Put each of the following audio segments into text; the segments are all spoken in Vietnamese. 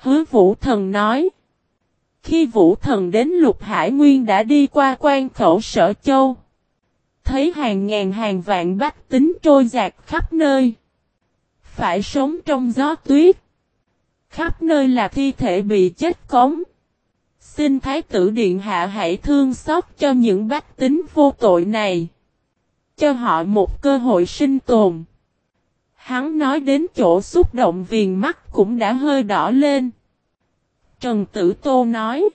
Hứa Vũ Thần nói. Khi Vũ Thần đến Lục Hải Nguyên đã đi qua quan khẩu sở châu. Thấy hàng ngàn hàng vạn bách tính trôi giạt khắp nơi. Phải sống trong gió tuyết. Khắp nơi là thi thể bị chết cống. Xin Thái tử Điện Hạ hãy thương xót cho những bách tính vô tội này. Cho họ một cơ hội sinh tồn. Hắn nói đến chỗ xúc động viền mắt cũng đã hơi đỏ lên. Trần Tử Tô nói.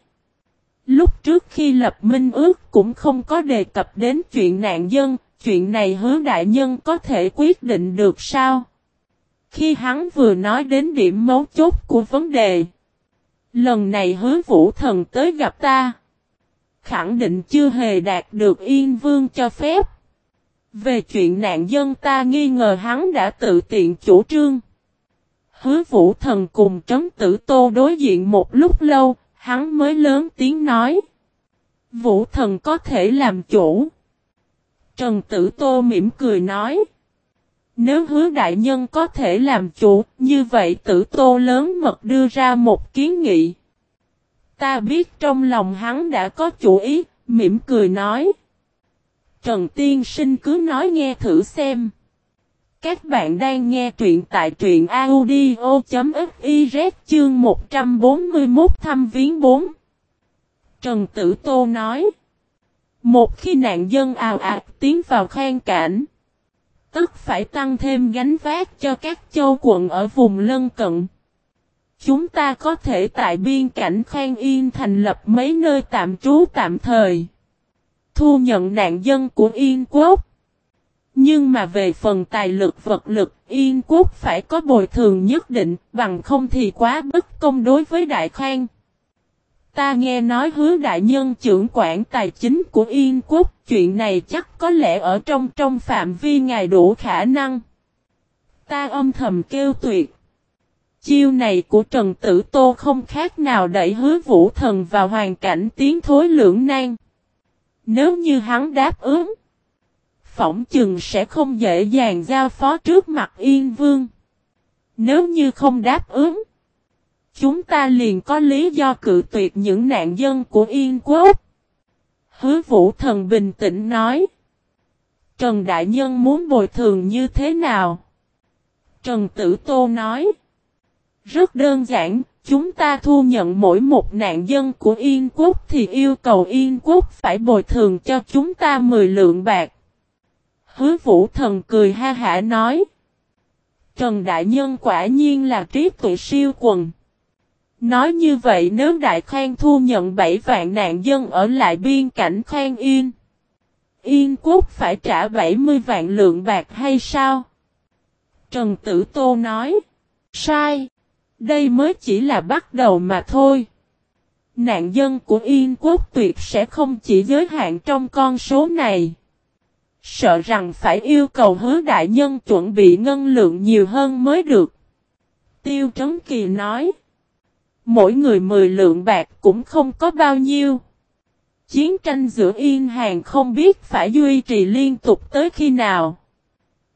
Lúc trước khi lập minh ước cũng không có đề cập đến chuyện nạn dân, chuyện này hứa đại nhân có thể quyết định được sao? Khi hắn vừa nói đến điểm mấu chốt của vấn đề. Lần này hứa vũ thần tới gặp ta. Khẳng định chưa hề đạt được yên vương cho phép. Về chuyện nạn dân ta nghi ngờ hắn đã tự tiện chủ trương. Hứa vũ thần cùng trấn tử tô đối diện một lúc lâu, hắn mới lớn tiếng nói. Vũ thần có thể làm chủ. Trần tử tô mỉm cười nói. Nếu hứa đại nhân có thể làm chủ, như vậy tử tô lớn mật đưa ra một kiến nghị. Ta biết trong lòng hắn đã có chủ ý, mỉm cười nói. Trần Tiên Sinh cứ nói nghe thử xem. Các bạn đang nghe truyện tại truyện audio.fiz chương 141 thăm viếng 4. Trần Tử Tô nói. Một khi nạn dân ào ạt tiến vào khang cảnh. Tức phải tăng thêm gánh vác cho các châu quận ở vùng lân cận. Chúng ta có thể tại biên cảnh Khang Yên thành lập mấy nơi tạm trú tạm thời. Thu nhận nạn dân của Yên Quốc. Nhưng mà về phần tài lực vật lực, Yên Quốc phải có bồi thường nhất định, bằng không thì quá bất công đối với Đại Khang. Ta nghe nói hứa đại nhân trưởng quản tài chính của Yên Quốc, chuyện này chắc có lẽ ở trong trong phạm vi ngài đủ khả năng. Ta âm thầm kêu tuyệt. Chiêu này của Trần Tử Tô không khác nào đẩy hứa vũ thần vào hoàn cảnh tiến thối lưỡng nan. Nếu như hắn đáp ứng, phỏng chừng sẽ không dễ dàng giao phó trước mặt Yên Vương. Nếu như không đáp ứng, chúng ta liền có lý do cự tuyệt những nạn dân của Yên Quốc. Hứa Vũ Thần bình tĩnh nói. Trần Đại Nhân muốn bồi thường như thế nào? Trần Tử Tô nói. Rất đơn giản, chúng ta thu nhận mỗi một nạn dân của Yên Quốc thì yêu cầu Yên Quốc phải bồi thường cho chúng ta 10 lượng bạc. Hứa Vũ Thần cười ha hả nói. Trần Đại Nhân quả nhiên là trí tuệ siêu quần. Nói như vậy nếu Đại Khang thu nhận 7 vạn nạn dân ở lại biên cảnh Khang Yên. Yên quốc phải trả 70 vạn lượng bạc hay sao? Trần Tử Tô nói. Sai. Đây mới chỉ là bắt đầu mà thôi. Nạn dân của Yên quốc tuyệt sẽ không chỉ giới hạn trong con số này. Sợ rằng phải yêu cầu hứa đại nhân chuẩn bị ngân lượng nhiều hơn mới được. Tiêu Trấn Kỳ nói. Mỗi người 10 lượng bạc cũng không có bao nhiêu. Chiến tranh giữa Yên Hàng không biết phải duy trì liên tục tới khi nào.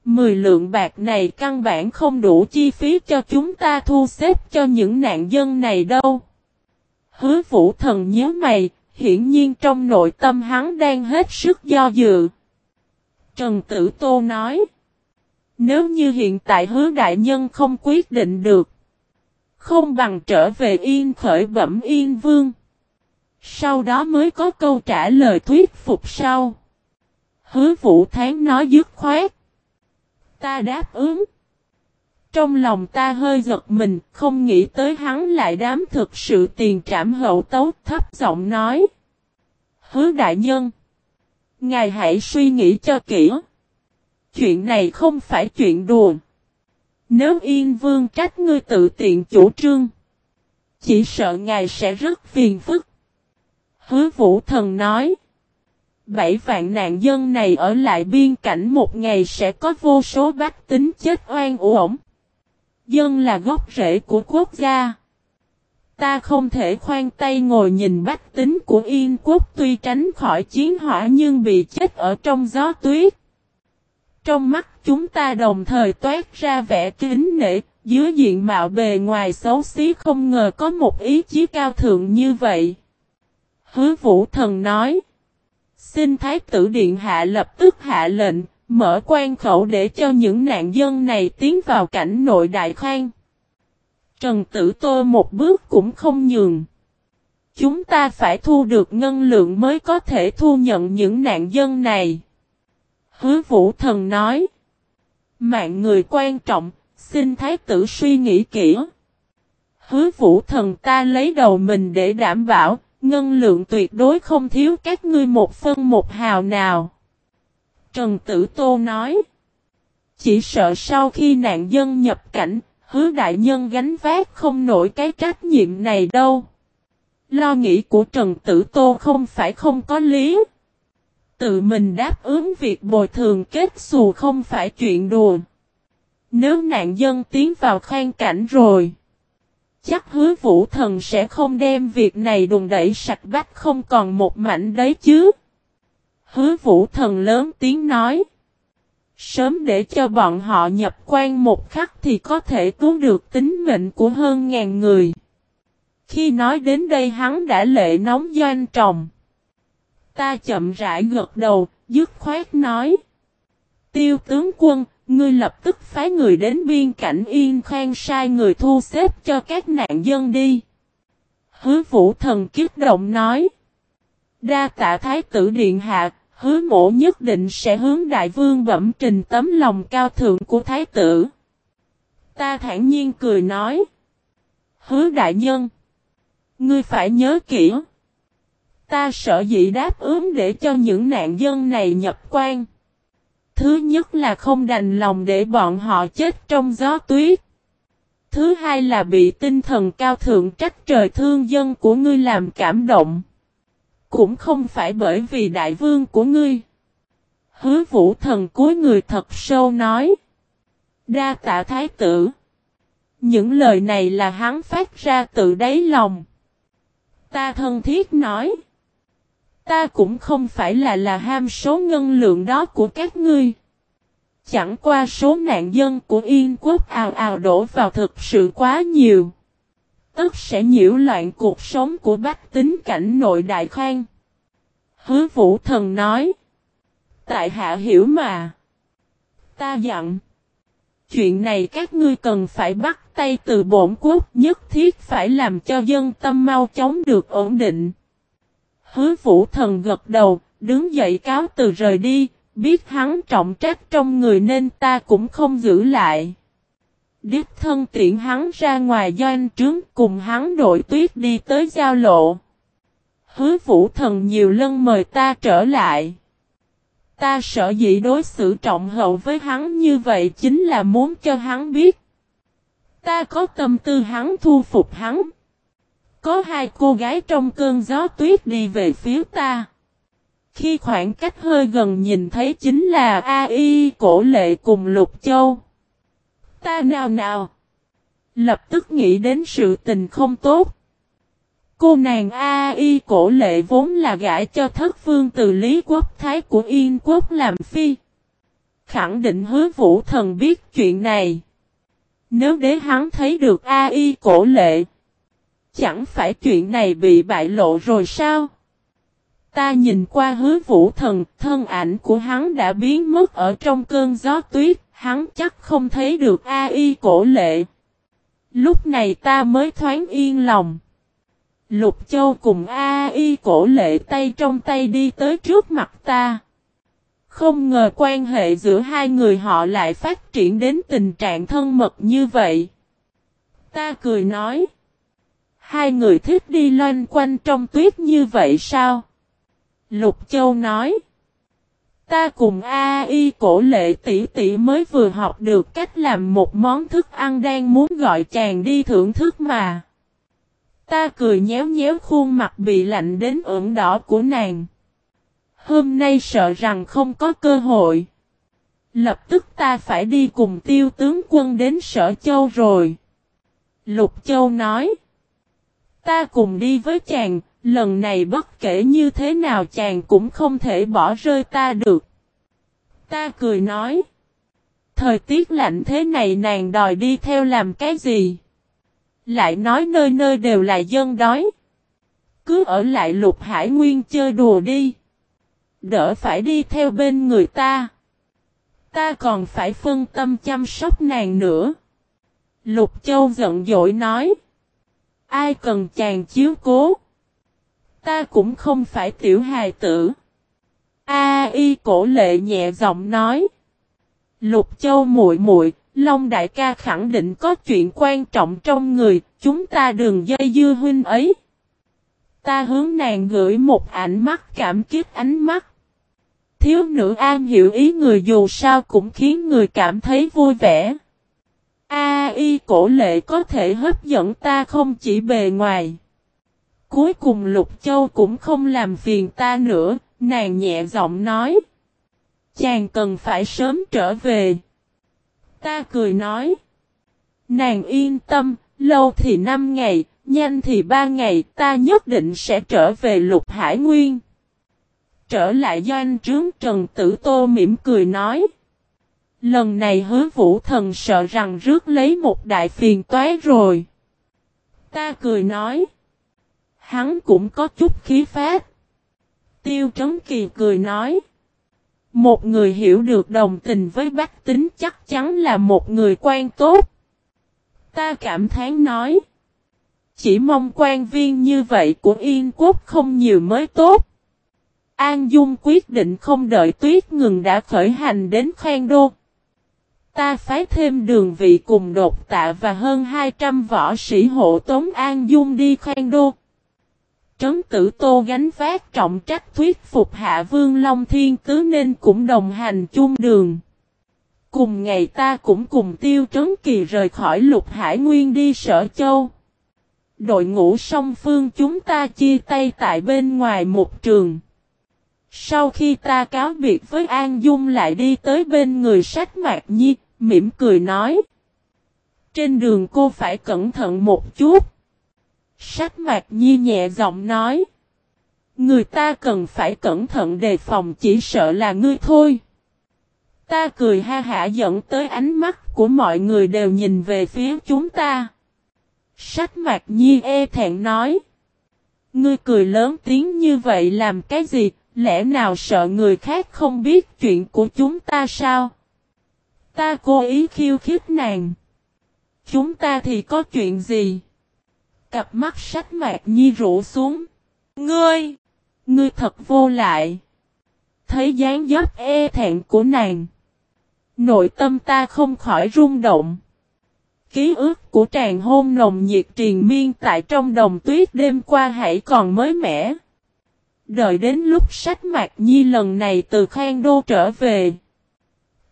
10 lượng bạc này căn bản không đủ chi phí cho chúng ta thu xếp cho những nạn dân này đâu. Hứa vũ thần nhớ mày, hiển nhiên trong nội tâm hắn đang hết sức do dự. Trần Tử Tô nói. Nếu như hiện tại hứa đại nhân không quyết định được. Không bằng trở về yên khởi bẩm yên vương. Sau đó mới có câu trả lời thuyết phục sau. Hứa vũ tháng nói dứt khoát. Ta đáp ứng. Trong lòng ta hơi giật mình, không nghĩ tới hắn lại đám thực sự tiền trảm hậu tấu thấp giọng nói. Hứa đại nhân. Ngài hãy suy nghĩ cho kỹ. Chuyện này không phải chuyện đùa. Nếu Yên Vương trách ngươi tự tiện chủ trương. Chỉ sợ ngài sẽ rất phiền phức. Hứa Vũ Thần nói. Bảy vạn nạn dân này ở lại biên cảnh một ngày sẽ có vô số bách tính chết oan uổng. Dân là gốc rễ của quốc gia. Ta không thể khoan tay ngồi nhìn bách tính của Yên quốc tuy tránh khỏi chiến hỏa nhưng bị chết ở trong gió tuyết. Trong mắt chúng ta đồng thời toát ra vẻ kính nể, Dưới diện mạo bề ngoài xấu xí không ngờ có một ý chí cao thượng như vậy. Hứa vũ thần nói. Xin Thái tử Điện Hạ lập tức hạ lệnh, mở quan khẩu để cho những nạn dân này tiến vào cảnh nội đại khoan. Trần Tử Tô một bước cũng không nhường. Chúng ta phải thu được ngân lượng mới có thể thu nhận những nạn dân này. Hứa Vũ Thần nói. Mạng người quan trọng, xin Thái tử suy nghĩ kỹ. Hứa Vũ Thần ta lấy đầu mình để đảm bảo, ngân lượng tuyệt đối không thiếu các ngươi một phân một hào nào. Trần Tử Tô nói. Chỉ sợ sau khi nạn dân nhập cảnh, hứa đại nhân gánh vác không nổi cái trách nhiệm này đâu. Lo nghĩ của Trần Tử Tô không phải không có lý. Tự mình đáp ứng việc bồi thường kết xù không phải chuyện đùa. Nếu nạn dân tiến vào khoan cảnh rồi. Chắc hứa vũ thần sẽ không đem việc này đùn đẩy sạch bách không còn một mảnh đấy chứ. Hứa vũ thần lớn tiếng nói. Sớm để cho bọn họ nhập quan một khắc thì có thể cứu được tính mệnh của hơn ngàn người. Khi nói đến đây hắn đã lệ nóng doanh trồng. Ta chậm rãi gật đầu, dứt khoát nói. Tiêu tướng quân, ngươi lập tức phái người đến biên cảnh Yên Khang sai người thu xếp cho các nạn dân đi. Hứa vũ thần kiếp động nói. Đa tạ thái tử điện hạ, hứa mổ nhất định sẽ hướng đại vương bẩm trình tấm lòng cao thượng của thái tử. Ta thản nhiên cười nói. Hứa đại nhân. Ngươi phải nhớ kỹ. Ta sợ dị đáp ứng để cho những nạn dân này nhập quan. Thứ nhất là không đành lòng để bọn họ chết trong gió tuyết. Thứ hai là bị tinh thần cao thượng trách trời thương dân của ngươi làm cảm động. Cũng không phải bởi vì đại vương của ngươi. Hứa vũ thần cuối người thật sâu nói. Đa tạ thái tử. Những lời này là hắn phát ra từ đáy lòng. Ta thân thiết nói. Ta cũng không phải là là ham số ngân lượng đó của các ngươi. Chẳng qua số nạn dân của Yên quốc ào ào đổ vào thực sự quá nhiều. Tất sẽ nhiễu loạn cuộc sống của bách tính cảnh nội đại khoan. Hứa vũ thần nói. Tại hạ hiểu mà. Ta dặn. Chuyện này các ngươi cần phải bắt tay từ bổn quốc nhất thiết phải làm cho dân tâm mau chóng được ổn định. Hứa vũ thần gật đầu, đứng dậy cáo từ rời đi, biết hắn trọng trách trong người nên ta cũng không giữ lại. Điếp thân tiện hắn ra ngoài doanh trướng cùng hắn đội tuyết đi tới giao lộ. Hứa vũ thần nhiều lần mời ta trở lại. Ta sợ dĩ đối xử trọng hậu với hắn như vậy chính là muốn cho hắn biết. Ta có tâm tư hắn thu phục hắn. Có hai cô gái trong cơn gió tuyết đi về phía ta. Khi khoảng cách hơi gần nhìn thấy chính là A.I. cổ lệ cùng Lục Châu. Ta nào nào. Lập tức nghĩ đến sự tình không tốt. Cô nàng A.I. cổ lệ vốn là gãi cho thất vương từ Lý Quốc, Thái của Yên Quốc làm phi. Khẳng định hứa vũ thần biết chuyện này. Nếu đế hắn thấy được A.I. cổ lệ. Chẳng phải chuyện này bị bại lộ rồi sao? Ta nhìn qua hứa vũ thần, thân ảnh của hắn đã biến mất ở trong cơn gió tuyết, hắn chắc không thấy được ai cổ lệ. Lúc này ta mới thoáng yên lòng. Lục Châu cùng ai cổ lệ tay trong tay đi tới trước mặt ta. Không ngờ quan hệ giữa hai người họ lại phát triển đến tình trạng thân mật như vậy. Ta cười nói. Hai người thích đi loanh quanh trong tuyết như vậy sao? Lục Châu nói. Ta cùng A.I. cổ lệ tỷ tỷ mới vừa học được cách làm một món thức ăn đang muốn gọi chàng đi thưởng thức mà. Ta cười nhéo nhéo khuôn mặt bị lạnh đến ửng đỏ của nàng. Hôm nay sợ rằng không có cơ hội. Lập tức ta phải đi cùng tiêu tướng quân đến sở châu rồi. Lục châu nói. Ta cùng đi với chàng, lần này bất kể như thế nào chàng cũng không thể bỏ rơi ta được. Ta cười nói. Thời tiết lạnh thế này nàng đòi đi theo làm cái gì? Lại nói nơi nơi đều là dân đói. Cứ ở lại lục hải nguyên chơi đùa đi. Đỡ phải đi theo bên người ta. Ta còn phải phân tâm chăm sóc nàng nữa. Lục Châu giận dỗi nói. Ai cần chàng chiếu cố? Ta cũng không phải tiểu hài tử. A y cổ lệ nhẹ giọng nói. Lục Châu muội muội, Long đại ca khẳng định có chuyện quan trọng trong người, chúng ta đừng dây dưa huynh ấy. Ta hướng nàng gửi một ảnh mắt cảm kích ánh mắt. Thiếu nữ an hiểu ý người dù sao cũng khiến người cảm thấy vui vẻ. A y cổ lệ có thể hấp dẫn ta không chỉ bề ngoài. Cuối cùng Lục Châu cũng không làm phiền ta nữa, nàng nhẹ giọng nói. Chàng cần phải sớm trở về. Ta cười nói. Nàng yên tâm, lâu thì 5 ngày, nhanh thì 3 ngày, ta nhất định sẽ trở về Lục Hải Nguyên. Trở lại doanh trướng Trần Tử Tô mỉm cười nói. Lần này hứa vũ thần sợ rằng rước lấy một đại phiền toái rồi. Ta cười nói. Hắn cũng có chút khí phát. Tiêu Trấn Kỳ cười nói. Một người hiểu được đồng tình với bác tính chắc chắn là một người quan tốt. Ta cảm thán nói. Chỉ mong quan viên như vậy của Yên Quốc không nhiều mới tốt. An Dung quyết định không đợi tuyết ngừng đã khởi hành đến khoan Đô. Ta phái thêm đường vị cùng đột tạ và hơn 200 võ sĩ hộ tống An Dung đi khoan Đô. Trấn tử Tô gánh vác trọng trách thuyết phục Hạ Vương Long Thiên Tứ nên cũng đồng hành chung đường. Cùng ngày ta cũng cùng Tiêu Trấn Kỳ rời khỏi Lục Hải Nguyên đi Sở Châu. Đội ngũ song phương chúng ta chia tay tại bên ngoài một trường. Sau khi ta cáo biệt với An Dung lại đi tới bên người sách Mạc Nhi, mỉm cười nói. Trên đường cô phải cẩn thận một chút. Sắc Mạc Nhi nhẹ giọng nói. Người ta cần phải cẩn thận đề phòng chỉ sợ là ngươi thôi. Ta cười ha hả dẫn tới ánh mắt của mọi người đều nhìn về phía chúng ta. Sách Mạc Nhi e thẹn nói. Ngươi cười lớn tiếng như vậy làm cái gì, lẽ nào sợ người khác không biết chuyện của chúng ta sao? Ta cố ý khiêu khích nàng. Chúng ta thì có chuyện gì? Cặp mắt sách mạc nhi rũ xuống. Ngươi! Ngươi thật vô lại. Thấy dáng dấp e thẹn của nàng. Nội tâm ta không khỏi rung động. Ký ức của tràng hôn nồng nhiệt triền miên tại trong đồng tuyết đêm qua hãy còn mới mẻ. Đợi đến lúc sách mạc nhi lần này từ Khang Đô trở về.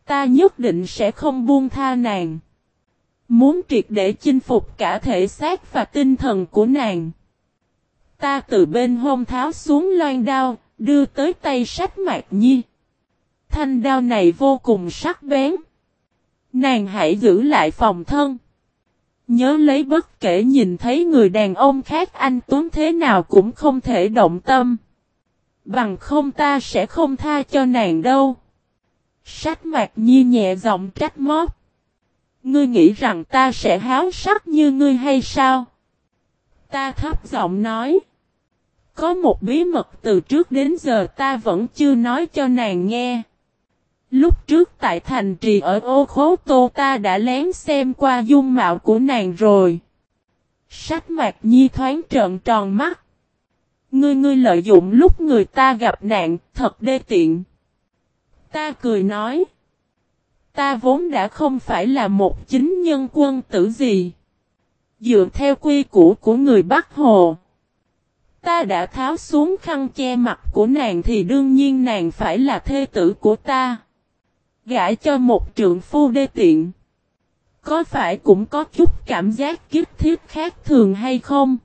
Ta nhất định sẽ không buông tha nàng. Muốn triệt để chinh phục cả thể xác và tinh thần của nàng. Ta từ bên hông tháo xuống loan đao, đưa tới tay sách mạc nhi. Thanh đao này vô cùng sắc bén. Nàng hãy giữ lại phòng thân. Nhớ lấy bất kể nhìn thấy người đàn ông khác anh Tuấn thế nào cũng không thể động tâm. Bằng không ta sẽ không tha cho nàng đâu. Sách mạc nhi nhẹ giọng trách móc. Ngươi nghĩ rằng ta sẽ háo sắc như ngươi hay sao? Ta thấp giọng nói. Có một bí mật từ trước đến giờ ta vẫn chưa nói cho nàng nghe. Lúc trước tại thành trì ở ô khố tô ta đã lén xem qua dung mạo của nàng rồi. Sách mạc nhi thoáng trợn tròn mắt. Ngươi ngươi lợi dụng lúc người ta gặp nạn, thật đê tiện. Ta cười nói. Ta vốn đã không phải là một chính nhân quân tử gì. Dựa theo quy củ của người Bắc Hồ. Ta đã tháo xuống khăn che mặt của nàng thì đương nhiên nàng phải là thê tử của ta. Gãi cho một trượng phu đê tiện. Có phải cũng có chút cảm giác kiếp thiết khác thường hay không?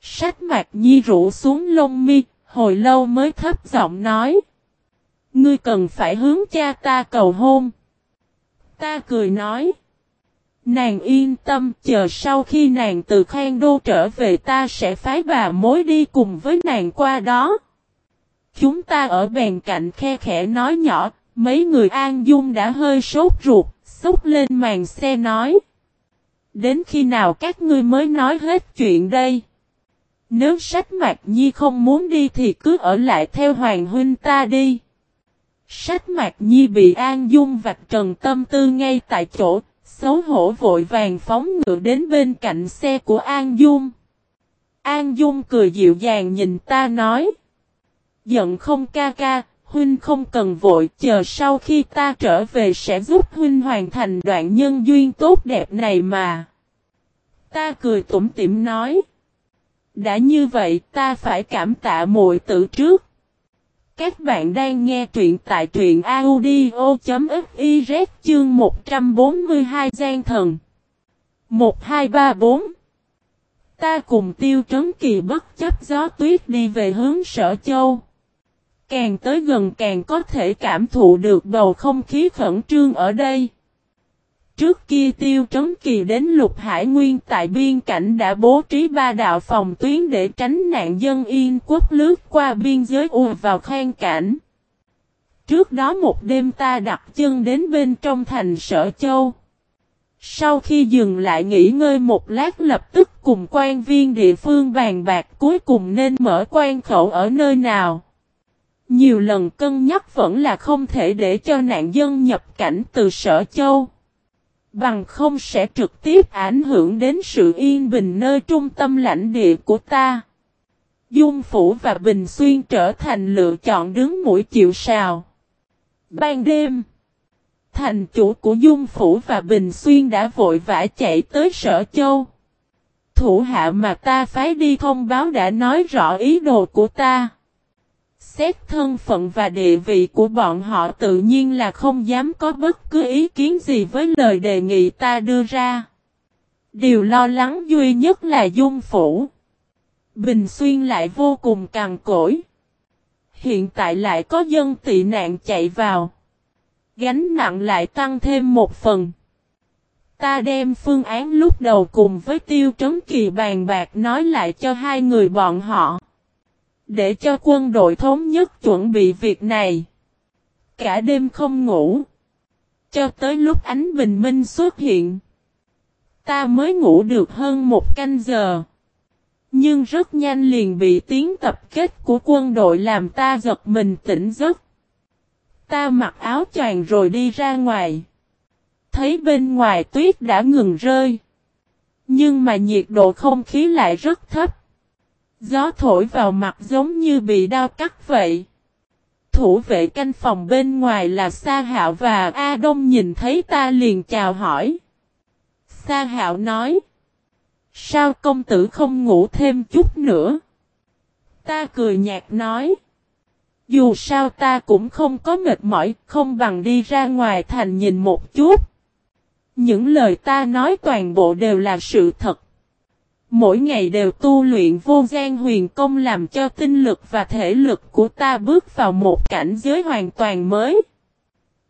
Sách mạc nhi rủ xuống lông mi, hồi lâu mới thấp giọng nói. Ngươi cần phải hướng cha ta cầu hôn. Ta cười nói. Nàng yên tâm chờ sau khi nàng từ Khang Đô trở về ta sẽ phái bà mối đi cùng với nàng qua đó. Chúng ta ở bèn cạnh khe khẽ nói nhỏ, Mấy người An Dung đã hơi sốt ruột, xúc lên màn xe nói. Đến khi nào các ngươi mới nói hết chuyện đây? Nếu sách mạc nhi không muốn đi thì cứ ở lại theo hoàng huynh ta đi. Sách mạc nhi bị An Dung vạch trần tâm tư ngay tại chỗ, xấu hổ vội vàng phóng ngựa đến bên cạnh xe của An Dung. An Dung cười dịu dàng nhìn ta nói. Giận không ca ca, huynh không cần vội, chờ sau khi ta trở về sẽ giúp huynh hoàn thành đoạn nhân duyên tốt đẹp này mà. Ta cười tủm tỉm nói. Đã như vậy ta phải cảm tạ muội tử trước. Các bạn đang nghe truyện tại truyện audio.fiz chương 142 gian thần. 1234 Ta cùng tiêu trấn kỳ bất chấp gió tuyết đi về hướng sở châu. Càng tới gần càng có thể cảm thụ được bầu không khí khẩn trương ở đây. Trước kia tiêu trấn kỳ đến lục hải nguyên tại biên cảnh đã bố trí ba đạo phòng tuyến để tránh nạn dân yên quốc lướt qua biên giới ùa vào khang cảnh. Trước đó một đêm ta đặt chân đến bên trong thành sở châu. Sau khi dừng lại nghỉ ngơi một lát lập tức cùng quan viên địa phương bàn bạc cuối cùng nên mở quan khẩu ở nơi nào. Nhiều lần cân nhắc vẫn là không thể để cho nạn dân nhập cảnh từ sở châu. Bằng không sẽ trực tiếp ảnh hưởng đến sự yên bình nơi trung tâm lãnh địa của ta. Dung Phủ và Bình Xuyên trở thành lựa chọn đứng mũi chịu sào. Ban đêm, thành chủ của Dung Phủ và Bình Xuyên đã vội vã chạy tới Sở Châu. Thủ hạ mà ta phái đi thông báo đã nói rõ ý đồ của ta. Xét thân phận và địa vị của bọn họ tự nhiên là không dám có bất cứ ý kiến gì với lời đề nghị ta đưa ra. Điều lo lắng duy nhất là dung phủ. Bình Xuyên lại vô cùng cằn cỗi. Hiện tại lại có dân tị nạn chạy vào. Gánh nặng lại tăng thêm một phần. Ta đem phương án lúc đầu cùng với Tiêu Trấn Kỳ bàn bạc nói lại cho hai người bọn họ. Để cho quân đội thống nhất chuẩn bị việc này. Cả đêm không ngủ. Cho tới lúc ánh bình minh xuất hiện. Ta mới ngủ được hơn một canh giờ. Nhưng rất nhanh liền bị tiếng tập kết của quân đội làm ta giật mình tỉnh giấc. Ta mặc áo choàng rồi đi ra ngoài. Thấy bên ngoài tuyết đã ngừng rơi. Nhưng mà nhiệt độ không khí lại rất thấp. Gió thổi vào mặt giống như bị đau cắt vậy. Thủ vệ canh phòng bên ngoài là Sa Hạo và A Đông nhìn thấy ta liền chào hỏi. Sa Hạo nói. Sao công tử không ngủ thêm chút nữa? Ta cười nhạt nói. Dù sao ta cũng không có mệt mỏi, không bằng đi ra ngoài thành nhìn một chút. Những lời ta nói toàn bộ đều là sự thật. Mỗi ngày đều tu luyện vô gian huyền công làm cho tinh lực và thể lực của ta bước vào một cảnh giới hoàn toàn mới.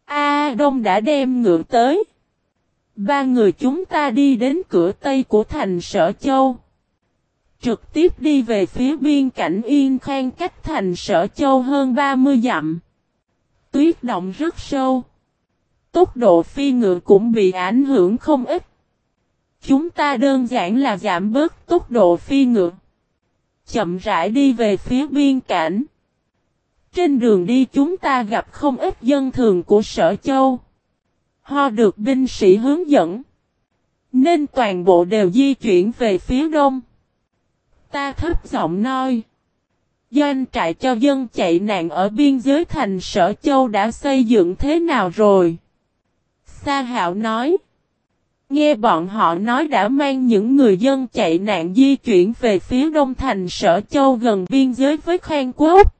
A Đông đã đem ngựa tới. Ba người chúng ta đi đến cửa Tây của thành Sở Châu. Trực tiếp đi về phía biên cảnh Yên Khang cách thành Sở Châu hơn 30 dặm. Tuyết động rất sâu. Tốc độ phi ngựa cũng bị ảnh hưởng không ít. Chúng ta đơn giản là giảm bớt tốc độ phi ngựa. Chậm rãi đi về phía biên cảnh. Trên đường đi chúng ta gặp không ít dân thường của sở châu. Ho được binh sĩ hướng dẫn. Nên toàn bộ đều di chuyển về phía đông. Ta thấp giọng nói. Doanh trại cho dân chạy nạn ở biên giới thành sở châu đã xây dựng thế nào rồi? Sa hạo nói. Nghe bọn họ nói đã mang những người dân chạy nạn di chuyển về phía đông thành sở châu gần biên giới với Khang Quốc.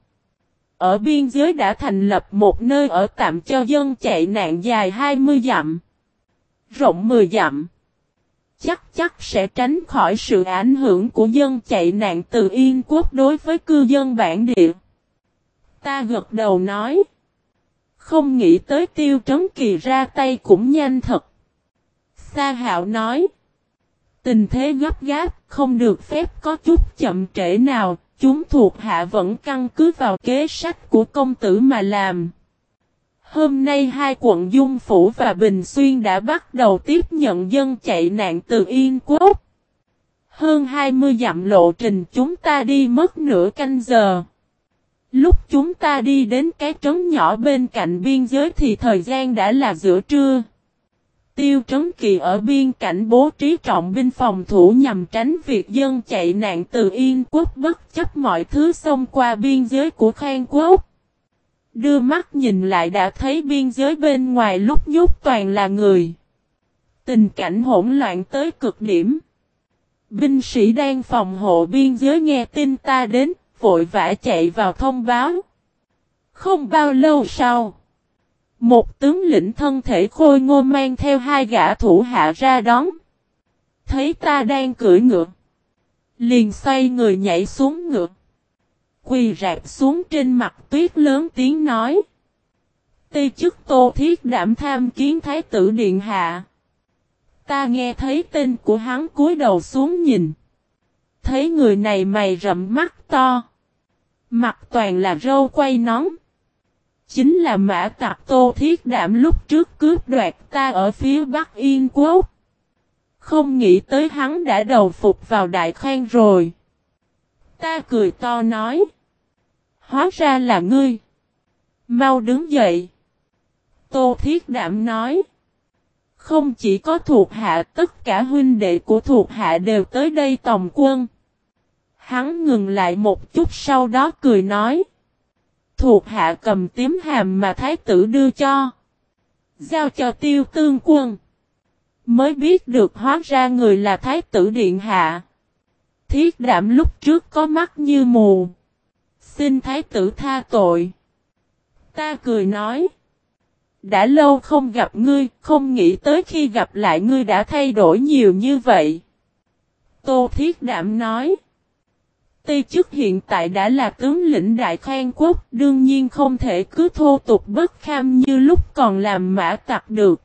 Ở biên giới đã thành lập một nơi ở tạm cho dân chạy nạn dài 20 dặm. Rộng 10 dặm. Chắc chắc sẽ tránh khỏi sự ảnh hưởng của dân chạy nạn từ Yên Quốc đối với cư dân bản địa. Ta gật đầu nói. Không nghĩ tới tiêu trấn kỳ ra tay cũng nhanh thật. Sa hạo nói. Tình thế gấp gáp, không được phép có chút chậm trễ nào, chúng thuộc hạ vẫn căn cứ vào kế sách của công tử mà làm. Hôm nay hai quận Dung Phủ và Bình Xuyên đã bắt đầu tiếp nhận dân chạy nạn từ Yên Quốc. Hơn 20 dặm lộ trình chúng ta đi mất nửa canh giờ. Lúc chúng ta đi đến cái trấn nhỏ bên cạnh biên giới thì thời gian đã là giữa trưa. Tiêu Trấn Kỳ ở biên cảnh bố trí trọng binh phòng thủ nhằm tránh việc dân chạy nạn từ Yên Quốc bất chấp mọi thứ xông qua biên giới của Khang Quốc. Đưa mắt nhìn lại đã thấy biên giới bên ngoài lúc nhúc toàn là người. Tình cảnh hỗn loạn tới cực điểm. Binh sĩ đang phòng hộ biên giới nghe tin ta đến, vội vã chạy vào thông báo. Không bao lâu sau, một tướng lĩnh thân thể khôi ngô mang theo hai gã thủ hạ ra đón. Thấy ta đang cưỡi ngựa. Liền xoay người nhảy xuống ngựa. Quỳ rạp xuống trên mặt tuyết lớn tiếng nói. Tây chức tô thiết đảm tham kiến thái tử điện hạ. Ta nghe thấy tên của hắn cúi đầu xuống nhìn. Thấy người này mày rậm mắt to. Mặt toàn là râu quay nón. Chính là mã tặc tô thiết đảm lúc trước cướp đoạt ta ở phía Bắc Yên Quốc. Không nghĩ tới hắn đã đầu phục vào đại Khang rồi. Ta cười to nói. Hóa ra là ngươi. Mau đứng dậy. Tô thiết đảm nói. Không chỉ có thuộc hạ, tất cả huynh đệ của thuộc hạ đều tới đây tòng quân. Hắn ngừng lại một chút sau đó cười nói. Thuộc hạ cầm tím hàm mà thái tử đưa cho. Giao cho tiêu tương quân. Mới biết được hóa ra người là thái tử điện hạ. Thiết đảm lúc trước có mắt như mù. Xin thái tử tha tội. Ta cười nói. Đã lâu không gặp ngươi, không nghĩ tới khi gặp lại ngươi đã thay đổi nhiều như vậy. Tô Thiết Đảm nói. Tây chức hiện tại đã là tướng lĩnh đại khoan quốc, đương nhiên không thể cứ thô tục bất kham như lúc còn làm mã tặc được.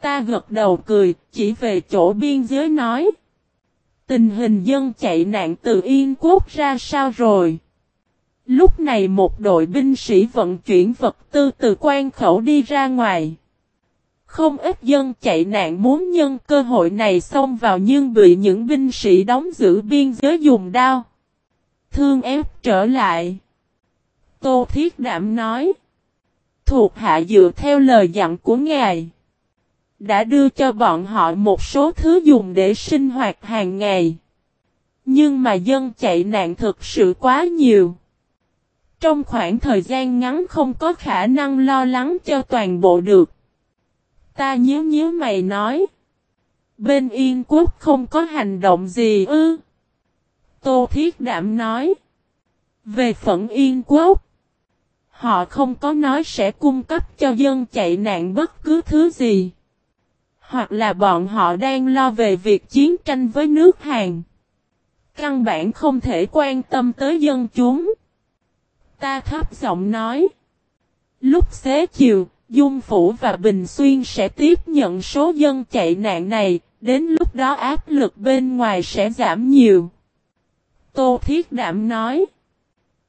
Ta gật đầu cười, chỉ về chỗ biên giới nói. Tình hình dân chạy nạn từ Yên Quốc ra sao rồi? Lúc này một đội binh sĩ vận chuyển vật tư từ quan khẩu đi ra ngoài. Không ít dân chạy nạn muốn nhân cơ hội này xông vào nhưng bị những binh sĩ đóng giữ biên giới dùng đao. Thương ép trở lại. Tô Thiết Đảm nói. Thuộc hạ dựa theo lời dặn của ngài. Đã đưa cho bọn họ một số thứ dùng để sinh hoạt hàng ngày. Nhưng mà dân chạy nạn thực sự quá nhiều. Trong khoảng thời gian ngắn không có khả năng lo lắng cho toàn bộ được. Ta nhớ nhớ mày nói. Bên Yên Quốc không có hành động gì ư. Tô Thiết Đảm nói. Về phận Yên Quốc. Họ không có nói sẽ cung cấp cho dân chạy nạn bất cứ thứ gì. Hoặc là bọn họ đang lo về việc chiến tranh với nước Hàn. Căn bản không thể quan tâm tới dân chúng. Ta thấp giọng nói. Lúc xế chiều, Dung Phủ và Bình Xuyên sẽ tiếp nhận số dân chạy nạn này, đến lúc đó áp lực bên ngoài sẽ giảm nhiều. Tô Thiết Đảm nói.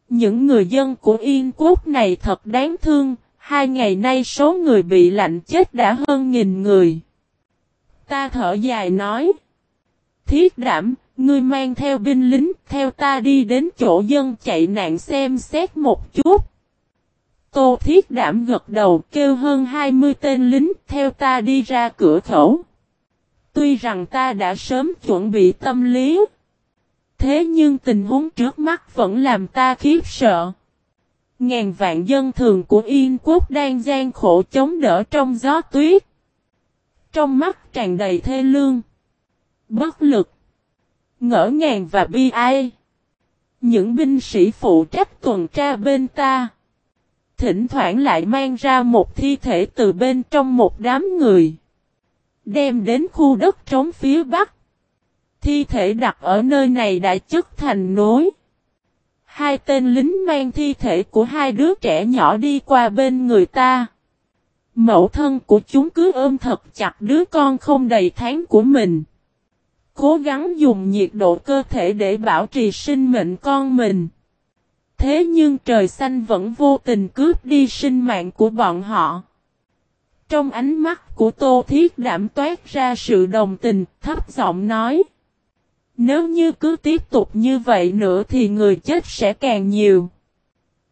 Những người dân của Yên Quốc này thật đáng thương, hai ngày nay số người bị lạnh chết đã hơn nghìn người. Ta thở dài nói. Thiết đảm, ngươi mang theo binh lính, theo ta đi đến chỗ dân chạy nạn xem xét một chút. Tô Thiết đảm gật đầu kêu hơn 20 tên lính theo ta đi ra cửa khẩu. Tuy rằng ta đã sớm chuẩn bị tâm lý. Thế nhưng tình huống trước mắt vẫn làm ta khiếp sợ. Ngàn vạn dân thường của Yên quốc đang gian khổ chống đỡ trong gió tuyết. Trong mắt tràn đầy thê lương. Bất lực. Ngỡ ngàng và bi ai. Những binh sĩ phụ trách tuần tra bên ta. Thỉnh thoảng lại mang ra một thi thể từ bên trong một đám người. Đem đến khu đất trống phía bắc. Thi thể đặt ở nơi này đã chất thành nối. Hai tên lính mang thi thể của hai đứa trẻ nhỏ đi qua bên người ta. Mẫu thân của chúng cứ ôm thật chặt đứa con không đầy tháng của mình. Cố gắng dùng nhiệt độ cơ thể để bảo trì sinh mệnh con mình. Thế nhưng trời xanh vẫn vô tình cướp đi sinh mạng của bọn họ. Trong ánh mắt của Tô Thiết đảm toát ra sự đồng tình, thấp giọng nói. Nếu như cứ tiếp tục như vậy nữa thì người chết sẽ càng nhiều.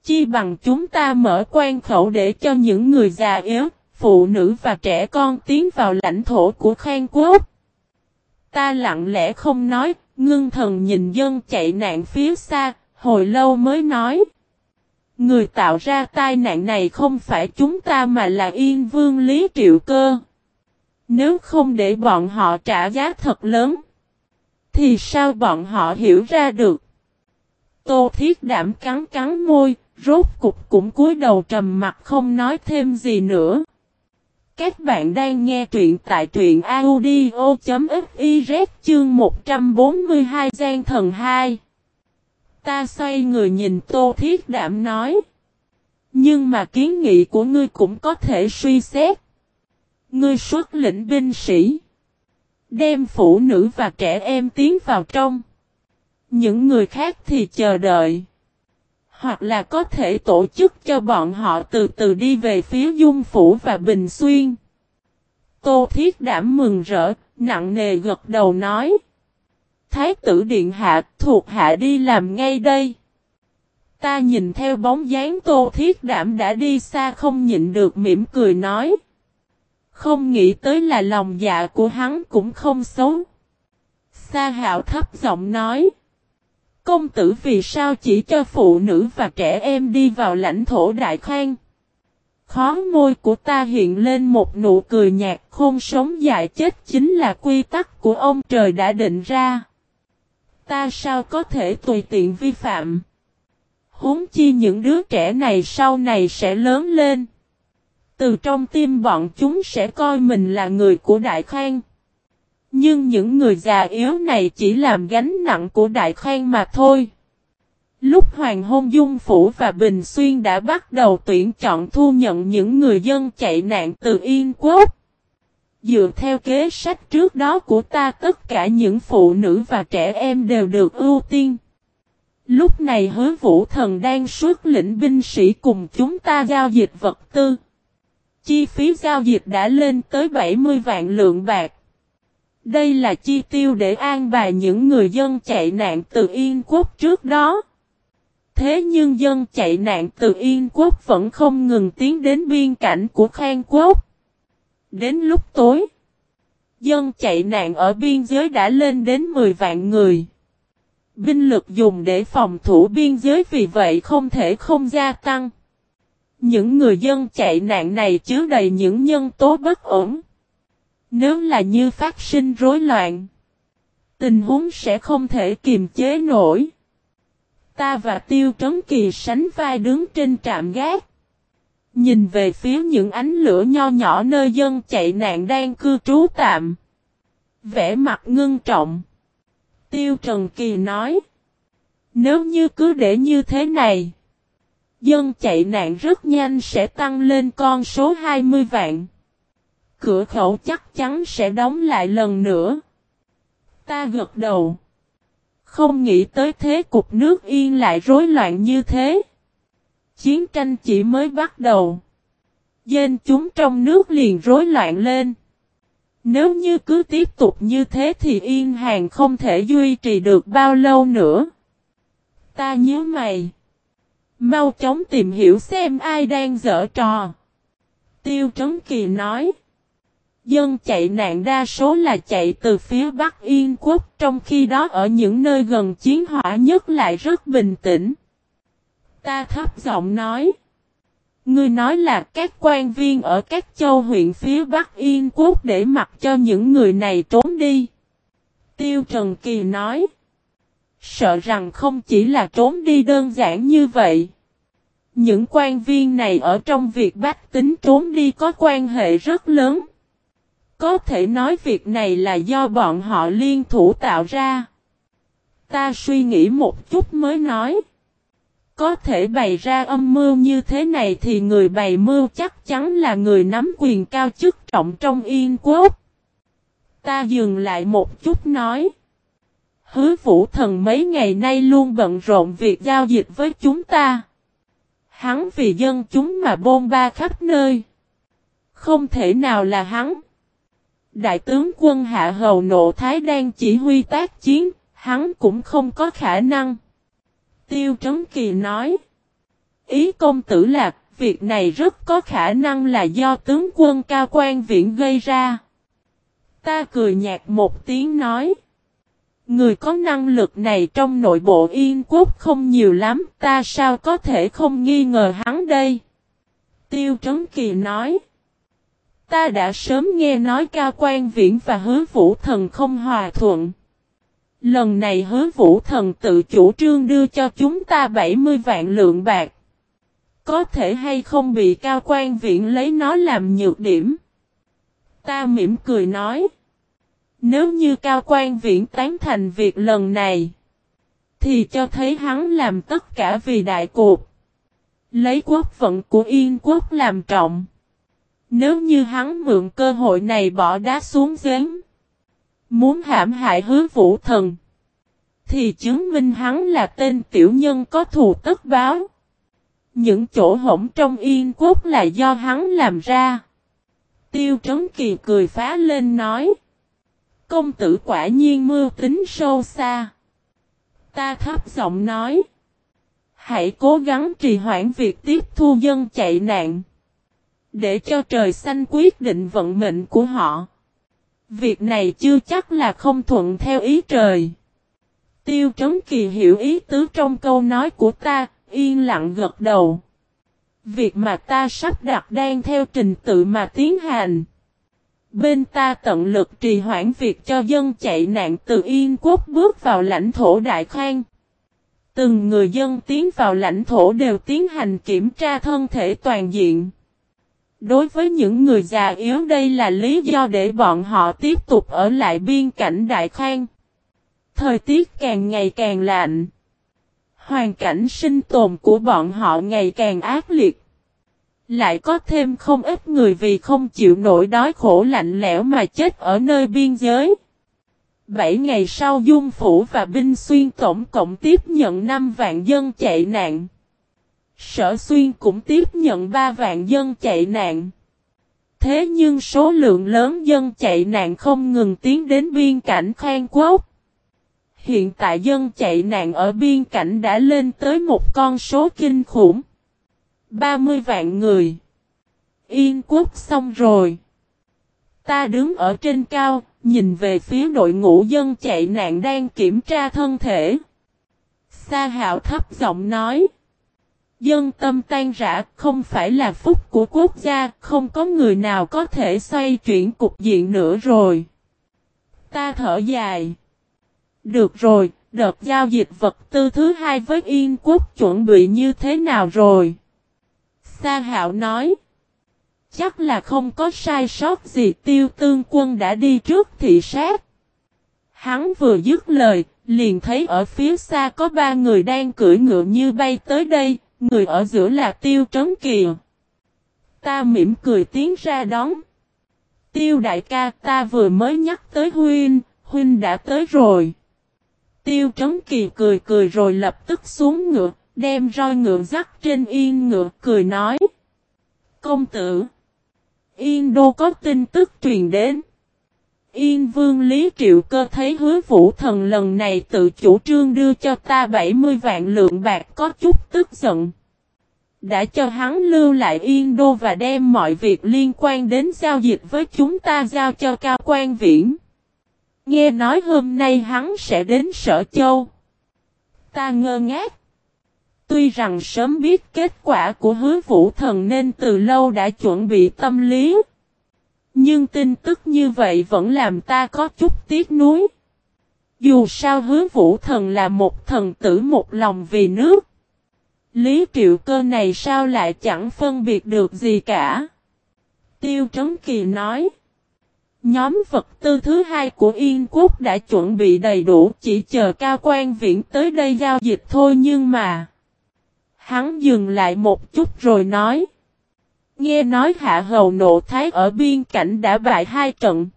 Chi bằng chúng ta mở quan khẩu để cho những người già yếu, phụ nữ và trẻ con tiến vào lãnh thổ của Khang Quốc. Ta lặng lẽ không nói, ngưng thần nhìn dân chạy nạn phía xa, hồi lâu mới nói. Người tạo ra tai nạn này không phải chúng ta mà là Yên Vương Lý Triệu Cơ. Nếu không để bọn họ trả giá thật lớn, thì sao bọn họ hiểu ra được? Tô Thiết Đảm cắn cắn môi, rốt cục cũng cúi đầu trầm mặt không nói thêm gì nữa. Các bạn đang nghe truyện tại truyện audio.fiz chương 142 Giang Thần 2. Ta xoay người nhìn Tô Thiết Đảm nói. Nhưng mà kiến nghị của ngươi cũng có thể suy xét. Ngươi xuất lĩnh binh sĩ. Đem phụ nữ và trẻ em tiến vào trong. Những người khác thì chờ đợi. Hoặc là có thể tổ chức cho bọn họ từ từ đi về phía Dung Phủ và Bình Xuyên. Tô Thiết đảm mừng rỡ, nặng nề gật đầu nói. Thái tử Điện Hạ thuộc hạ đi làm ngay đây. Ta nhìn theo bóng dáng Tô Thiết đảm đã đi xa không nhịn được mỉm cười nói. Không nghĩ tới là lòng dạ của hắn cũng không xấu. Sa hạo thấp giọng nói. Công tử vì sao chỉ cho phụ nữ và trẻ em đi vào lãnh thổ Đại Khang? Khó môi của ta hiện lên một nụ cười nhạt, khôn sống dại chết chính là quy tắc của ông trời đã định ra. Ta sao có thể tùy tiện vi phạm? Huống chi những đứa trẻ này sau này sẽ lớn lên. Từ trong tim bọn chúng sẽ coi mình là người của Đại Khang. Nhưng những người già yếu này chỉ làm gánh nặng của Đại Khang mà thôi. Lúc Hoàng Hôn Dung Phủ và Bình Xuyên đã bắt đầu tuyển chọn thu nhận những người dân chạy nạn từ Yên Quốc. Dựa theo kế sách trước đó của ta, tất cả những phụ nữ và trẻ em đều được ưu tiên. Lúc này hứa vũ thần đang xuất lĩnh binh sĩ cùng chúng ta giao dịch vật tư. Chi phí giao dịch đã lên tới 70 vạn lượng bạc. Đây là chi tiêu để an bài những người dân chạy nạn từ Yên Quốc trước đó. Thế nhưng dân chạy nạn từ Yên Quốc vẫn không ngừng tiến đến biên cảnh của Khang Quốc. Đến lúc tối, dân chạy nạn ở biên giới đã lên đến 10 vạn người. Binh lực dùng để phòng thủ biên giới vì vậy không thể không gia tăng. Những người dân chạy nạn này chứa đầy những nhân tố bất ổn. Nếu là như phát sinh rối loạn, tình huống sẽ không thể kiềm chế nổi. Ta và Tiêu Trấn Kỳ sánh vai đứng trên trạm gác. Nhìn về phía những ánh lửa nho nhỏ nơi dân chạy nạn đang cư trú tạm. Vẽ mặt ngưng trọng. Tiêu Trần Kỳ nói. Nếu như cứ để như thế này. Dân chạy nạn rất nhanh sẽ tăng lên con số 20 vạn. Cửa khẩu chắc chắn sẽ đóng lại lần nữa. Ta gật đầu. Không nghĩ tới thế cục nước yên lại rối loạn như thế. Chiến tranh chỉ mới bắt đầu. Dên chúng trong nước liền rối loạn lên. Nếu như cứ tiếp tục như thế thì Yên Hàng không thể duy trì được bao lâu nữa. Ta nhớ mày. Mau chóng tìm hiểu xem ai đang dở trò. Tiêu Trấn Kỳ nói. Dân chạy nạn đa số là chạy từ phía Bắc Yên Quốc, trong khi đó ở những nơi gần chiến hỏa nhất lại rất bình tĩnh. Ta thấp giọng nói. Ngươi nói là các quan viên ở các châu huyện phía Bắc Yên Quốc để mặc cho những người này trốn đi. Tiêu Trần Kỳ nói. Sợ rằng không chỉ là trốn đi đơn giản như vậy. Những quan viên này ở trong việc bách tính trốn đi có quan hệ rất lớn. Có thể nói việc này là do bọn họ liên thủ tạo ra. Ta suy nghĩ một chút mới nói. Có thể bày ra âm mưu như thế này thì người bày mưu chắc chắn là người nắm quyền cao chức trọng trong yên quốc. Ta dừng lại một chút nói. Hứa vũ thần mấy ngày nay luôn bận rộn việc giao dịch với chúng ta. Hắn vì dân chúng mà bôn ba khắp nơi. Không thể nào là hắn. Đại tướng quân Hạ Hầu Nộ Thái đang chỉ huy tác chiến, hắn cũng không có khả năng. Tiêu Trấn Kỳ nói. Ý công tử là, việc này rất có khả năng là do tướng quân cao quan viện gây ra. Ta cười nhạt một tiếng nói. Người có năng lực này trong nội bộ Yên Quốc không nhiều lắm, ta sao có thể không nghi ngờ hắn đây? Tiêu Trấn Kỳ nói. Ta đã sớm nghe nói Cao Quan Viễn và Hứa Vũ Thần không hòa thuận. Lần này Hứa Vũ Thần tự chủ trương đưa cho chúng ta 70 vạn lượng bạc. Có thể hay không bị Cao Quan Viễn lấy nó làm nhược điểm? Ta mỉm cười nói. Nếu như cao quan viễn tán thành việc lần này, thì cho thấy hắn làm tất cả vì đại cuộc. Lấy quốc vận của Yên quốc làm trọng. Nếu như hắn mượn cơ hội này bỏ đá xuống giếng, muốn hãm hại hứa vũ thần, thì chứng minh hắn là tên tiểu nhân có thù tất báo. Những chỗ hổng trong Yên quốc là do hắn làm ra. Tiêu Trấn Kỳ cười phá lên nói. Công tử quả nhiên mưu tính sâu xa. Ta thấp giọng nói. Hãy cố gắng trì hoãn việc tiếp thu dân chạy nạn. Để cho trời xanh quyết định vận mệnh của họ. Việc này chưa chắc là không thuận theo ý trời. Tiêu Trấn Kỳ hiểu ý tứ trong câu nói của ta, yên lặng gật đầu. Việc mà ta sắp đặt đang theo trình tự mà tiến hành. Bên ta tận lực trì hoãn việc cho dân chạy nạn từ Yên Quốc bước vào lãnh thổ Đại Khang. Từng người dân tiến vào lãnh thổ đều tiến hành kiểm tra thân thể toàn diện. Đối với những người già yếu, đây là lý do để bọn họ tiếp tục ở lại biên cảnh Đại Khang. Thời tiết càng ngày càng lạnh. Hoàn cảnh sinh tồn của bọn họ ngày càng ác liệt. Lại có thêm không ít người vì không chịu nổi đói khổ lạnh lẽo mà chết ở nơi biên giới. Bảy ngày sau Dung Phủ và Binh Xuyên tổng cộng tiếp nhận 5 vạn dân chạy nạn. Sở Xuyên cũng tiếp nhận 3 vạn dân chạy nạn. Thế nhưng số lượng lớn dân chạy nạn không ngừng tiến đến biên cảnh Khang Quốc. Hiện tại dân chạy nạn ở biên cảnh đã lên tới một con số kinh khủng. 30 vạn người. Yên quốc xong rồi. Ta đứng ở trên cao, nhìn về phía đội ngũ dân chạy nạn đang kiểm tra thân thể. Sa hạo thấp giọng nói. Dân tâm tan rã không phải là phúc của quốc gia, không có người nào có thể xoay chuyển cục diện nữa rồi. Ta thở dài. Được rồi, đợt giao dịch vật tư thứ hai với Yên quốc chuẩn bị như thế nào rồi? Sa hạo nói. Chắc là không có sai sót gì tiêu tương quân đã đi trước thị sát. Hắn vừa dứt lời, liền thấy ở phía xa có ba người đang cưỡi ngựa như bay tới đây, người ở giữa là tiêu trấn kìa. Ta mỉm cười tiến ra đón. Tiêu đại ca ta vừa mới nhắc tới Huynh, Huynh đã tới rồi. Tiêu trấn kỳ cười cười rồi lập tức xuống ngựa, đem roi ngựa dắt trên yên ngựa, cười nói. Công tử! Yên đô có tin tức truyền đến. Yên vương Lý Triệu Cơ thấy hứa vũ thần lần này tự chủ trương đưa cho ta 70 vạn lượng bạc có chút tức giận. Đã cho hắn lưu lại Yên Đô và đem mọi việc liên quan đến giao dịch với chúng ta giao cho Cao quan Viễn. Nghe nói hôm nay hắn sẽ đến Sở Châu. Ta ngơ ngác. Tuy rằng sớm biết kết quả của hứa vũ thần nên từ lâu đã chuẩn bị tâm lý. Nhưng tin tức như vậy vẫn làm ta có chút tiếc nuối. Dù sao hứa vũ thần là một thần tử một lòng vì nước. Lý triệu cơ này sao lại chẳng phân biệt được gì cả. Tiêu Trấn Kỳ nói. Nhóm vật tư thứ hai của Yên Quốc đã chuẩn bị đầy đủ chỉ chờ cao quan viễn tới đây giao dịch thôi nhưng mà. Hắn dừng lại một chút rồi nói. Nghe nói hạ hầu nộ thái ở biên cảnh đã bại hai trận.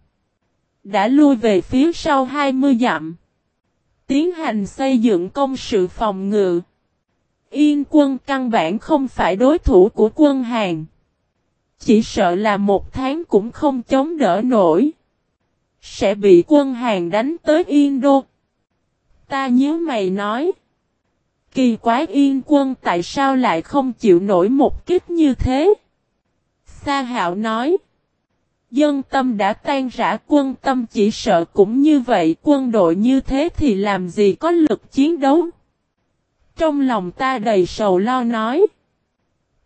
Đã lui về phía sau 20 dặm. Tiến hành xây dựng công sự phòng ngự. Yên quân căn bản không phải đối thủ của quân Hàn. Chỉ sợ là một tháng cũng không chống đỡ nổi. Sẽ bị quân Hàn đánh tới Yên Đô. Ta nhớ mày nói. Kỳ quái Yên quân tại sao lại không chịu nổi một kích như thế? Sa hạo nói. Dân tâm đã tan rã quân tâm chỉ sợ cũng như vậy quân đội như thế thì làm gì có lực chiến đấu. Trong lòng ta đầy sầu lo nói.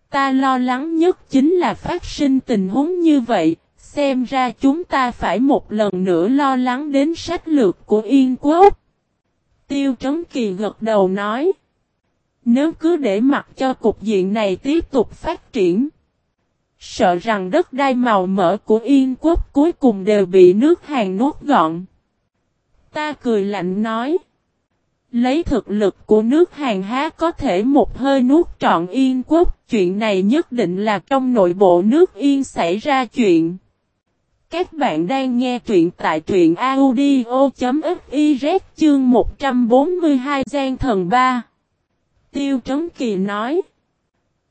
Ta lo lắng nhất chính là phát sinh tình huống như vậy, xem ra chúng ta phải một lần nữa lo lắng đến sách lược của Yên Quốc. Tiêu Trấn Kỳ gật đầu nói. Nếu cứ để mặc cho cục diện này tiếp tục phát triển, sợ rằng đất đai màu mỡ của Yên Quốc cuối cùng đều bị nước Hàn nuốt gọn. Ta cười lạnh nói. Lấy thực lực của nước Hàn Há có thể một hơi nuốt trọn Yên quốc, chuyện này nhất định là trong nội bộ nước Yên xảy ra chuyện. Các bạn đang nghe truyện tại truyện audio.fiz chương 142 Gian Thần 3. Tiêu Trấn Kỳ nói.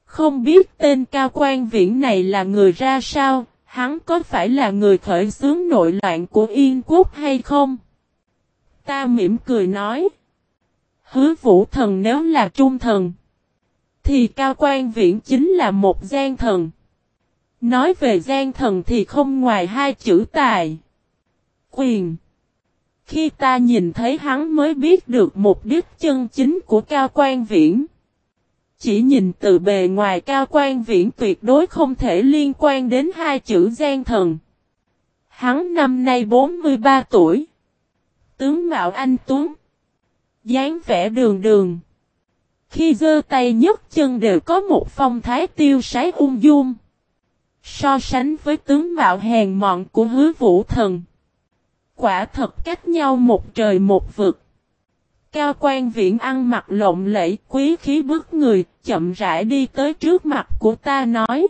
Không biết tên cao quan viễn này là người ra sao, hắn có phải là người khởi xướng nội loạn của Yên quốc hay không? Ta mỉm cười nói. Hứa vũ thần nếu là trung thần. Thì cao quan viễn chính là một gian thần. Nói về gian thần thì không ngoài hai chữ tài. Quyền. Khi ta nhìn thấy hắn mới biết được mục đích chân chính của cao quan viễn. Chỉ nhìn từ bề ngoài cao quan viễn tuyệt đối không thể liên quan đến hai chữ gian thần. Hắn năm nay 43 tuổi. Tướng Mạo Anh Tuấn dáng vẻ đường đường. Khi giơ tay nhấc chân đều có một phong thái tiêu sái ung dung. So sánh với tướng mạo hèn mọn của hứa vũ thần. Quả thật cách nhau một trời một vực. Cao quan viễn ăn mặc lộng lẫy quý khí bức người, chậm rãi đi tới trước mặt của ta nói.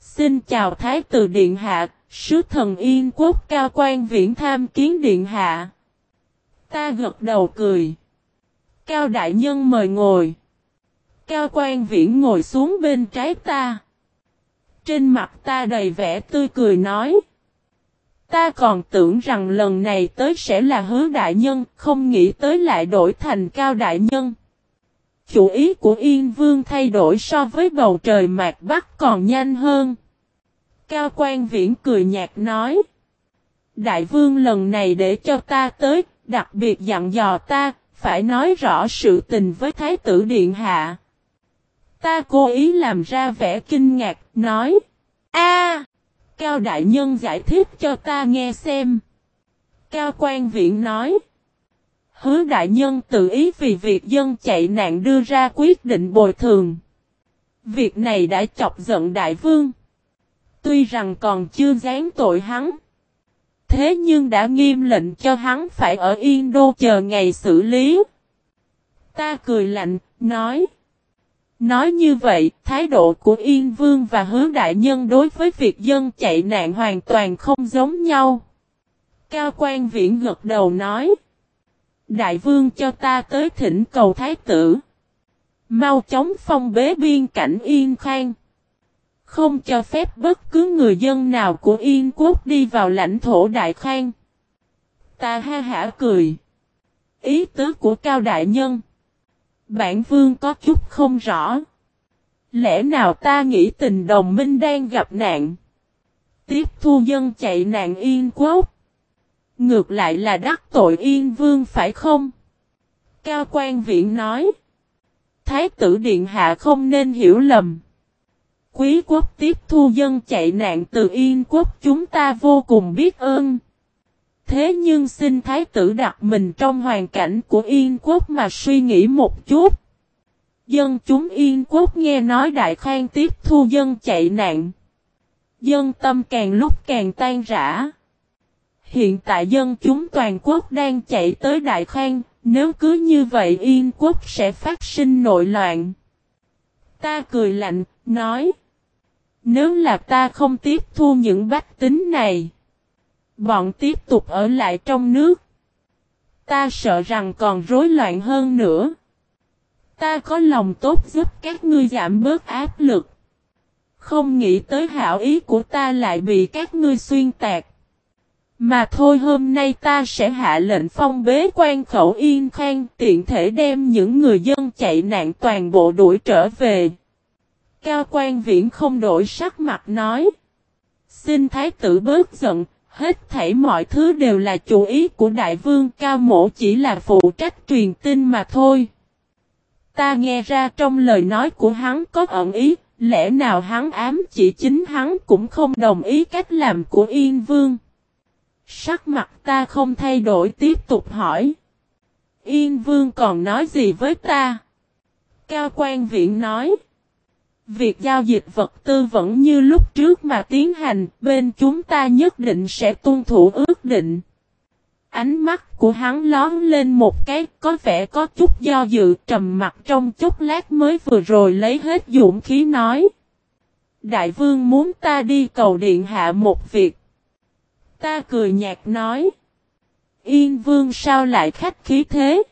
Xin chào Thái tử Điện Hạ, sứ thần Yên Quốc Cao quan viễn tham kiến Điện Hạ. Ta gật đầu cười. Cao đại nhân mời ngồi. Cao quan viễn ngồi xuống bên trái ta. Trên mặt ta đầy vẻ tươi cười nói. Ta còn tưởng rằng lần này tới sẽ là hứa đại nhân, không nghĩ tới lại đổi thành cao đại nhân. Chủ ý của Yên Vương thay đổi so với bầu trời mạc bắc còn nhanh hơn. Cao quan viễn cười nhạt nói. Đại vương lần này để cho ta tới, đặc biệt dặn dò ta, phải nói rõ sự tình với Thái tử Điện Hạ. Ta cố ý làm ra vẻ kinh ngạc, nói. a Cao Đại Nhân giải thích cho ta nghe xem. Cao quan viện nói. Hứa Đại Nhân tự ý vì việc dân chạy nạn đưa ra quyết định bồi thường. Việc này đã chọc giận Đại Vương. Tuy rằng còn chưa dán tội hắn. Thế nhưng đã nghiêm lệnh cho hắn phải ở Yên Đô chờ ngày xử lý. Ta cười lạnh, nói. Nói như vậy, thái độ của Yên Vương và Hứa Đại Nhân đối với việc dân chạy nạn hoàn toàn không giống nhau. Cao quan viễn gật đầu nói. Đại Vương cho ta tới thỉnh cầu Thái tử. Mau chóng phong bế biên cảnh Yên Khang. Không cho phép bất cứ người dân nào của Yên Quốc đi vào lãnh thổ Đại Khang. Ta ha hả cười. Ý tứ của Cao Đại Nhân. Bản Vương có chút không rõ. Lẽ nào ta nghĩ tình đồng minh đang gặp nạn? Tiếp thu dân chạy nạn Yên Quốc. Ngược lại là đắc tội Yên Vương phải không? Cao quan viện nói. Thái tử Điện Hạ không nên hiểu lầm. Quý quốc tiếp thu dân chạy nạn từ Yên quốc chúng ta vô cùng biết ơn. Thế nhưng xin Thái tử đặt mình trong hoàn cảnh của Yên quốc mà suy nghĩ một chút. Dân chúng Yên quốc nghe nói Đại Khang tiếp thu dân chạy nạn. Dân tâm càng lúc càng tan rã. Hiện tại dân chúng toàn quốc đang chạy tới Đại Khang, nếu cứ như vậy Yên quốc sẽ phát sinh nội loạn. Ta cười lạnh, nói. Nếu là ta không tiếp thu những bách tính này, bọn tiếp tục ở lại trong nước. ta sợ rằng còn rối loạn hơn nữa. Ta có lòng tốt giúp các ngươi giảm bớt áp lực. Không nghĩ tới hảo ý của ta lại bị các ngươi xuyên tạc. Mà thôi hôm nay ta sẽ hạ lệnh phong bế quan khẩu yên khang tiện thể đem những người dân chạy nạn toàn bộ đuổi trở về. Cao quan viễn không đổi sắc mặt nói. Xin thái tử bớt giận, hết thảy mọi thứ đều là chủ ý của đại vương cao mổ chỉ là phụ trách truyền tin mà thôi. Ta nghe ra trong lời nói của hắn có ẩn ý, lẽ nào hắn ám chỉ chính hắn cũng không đồng ý cách làm của Yên Vương. Sắc mặt ta không thay đổi tiếp tục hỏi. Yên Vương còn nói gì với ta? Cao quan viện nói. Việc giao dịch vật tư vẫn như lúc trước mà tiến hành, bên chúng ta nhất định sẽ tuân thủ ước định. Ánh mắt của hắn lón lên một cái, có vẻ có chút do dự, trầm mặt trong chút lát mới vừa rồi lấy hết dũng khí nói. Đại vương muốn ta đi cầu điện hạ một việc. Ta cười nhạt nói. Yên vương sao lại khách khí thế?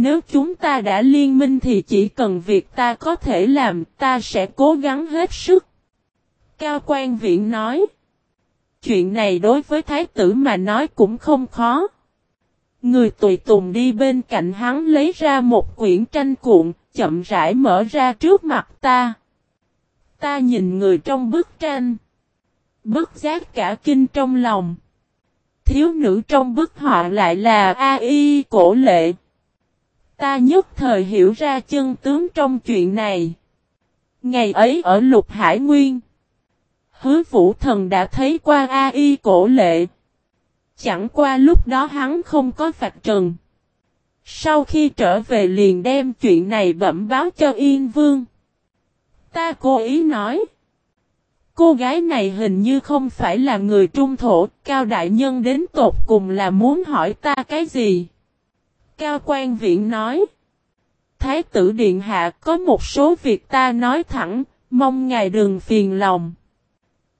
Nếu chúng ta đã liên minh thì chỉ cần việc ta có thể làm, ta sẽ cố gắng hết sức. Cao quan viện nói. Chuyện này đối với thái tử mà nói cũng không khó. Người tùy tùng đi bên cạnh hắn lấy ra một quyển tranh cuộn, chậm rãi mở ra trước mặt ta. Ta nhìn người trong bức tranh. Bức giác cả kinh trong lòng. Thiếu nữ trong bức họa lại là A.I. cổ lệ. Ta nhất thời hiểu ra chân tướng trong chuyện này. Ngày ấy ở Lục Hải Nguyên. Hứa vũ thần đã thấy qua a y cổ lệ. Chẳng qua lúc đó hắn không có phạt trần. Sau khi trở về liền đem chuyện này bẩm báo cho Yên Vương. Ta cố ý nói. Cô gái này hình như không phải là người trung thổ, Cao Đại Nhân đến tột cùng là muốn hỏi ta cái gì? Cao quan viện nói. Thái tử Điện Hạ có một số việc ta nói thẳng, mong ngài đừng phiền lòng.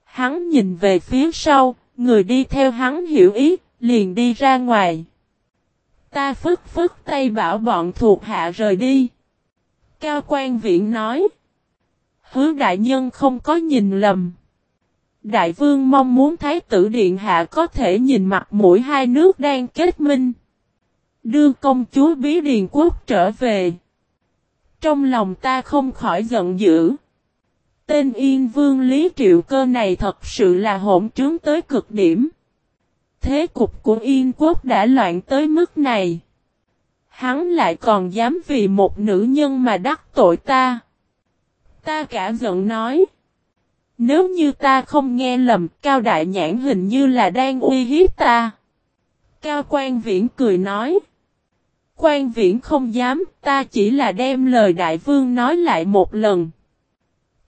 Hắn nhìn về phía sau, người đi theo hắn hiểu ý, liền đi ra ngoài. Ta phức phức tay bảo bọn thuộc hạ rời đi. Cao quan viện nói. Hứa đại nhân không có nhìn lầm. Đại vương mong muốn Thái tử Điện Hạ có thể nhìn mặt mũi hai nước đang kết minh. Đưa công chúa Bí Điền Quốc trở về. Trong lòng ta không khỏi giận dữ. Tên Yên Vương Lý Triệu Cơ này thật sự là hỗn trướng tới cực điểm. Thế cục của Yên Quốc đã loạn tới mức này. Hắn lại còn dám vì một nữ nhân mà đắc tội ta. Ta cả giận nói. Nếu như ta không nghe lầm, Cao Đại Nhãn hình như là đang uy hiếp ta. Cao Quan Viễn cười nói. Quan Viễn không dám, ta chỉ là đem lời Đại Vương nói lại một lần.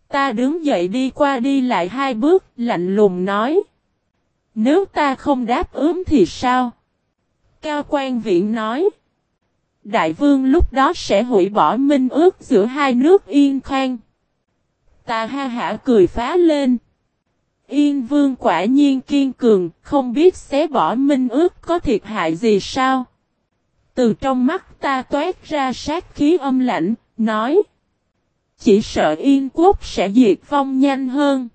Ta đứng dậy đi qua đi lại hai bước, lạnh lùng nói. Nếu ta không đáp ứng thì sao? Cao Quan Viễn nói. Đại vương lúc đó sẽ hủy bỏ minh ước giữa hai nước yên khang. Ta ha hả cười phá lên. Yên vương quả nhiên kiên cường, không biết xé bỏ minh ước có thiệt hại gì sao. Từ trong mắt ta toát ra sát khí âm lạnh, nói. Chỉ sợ yên quốc sẽ diệt vong nhanh hơn.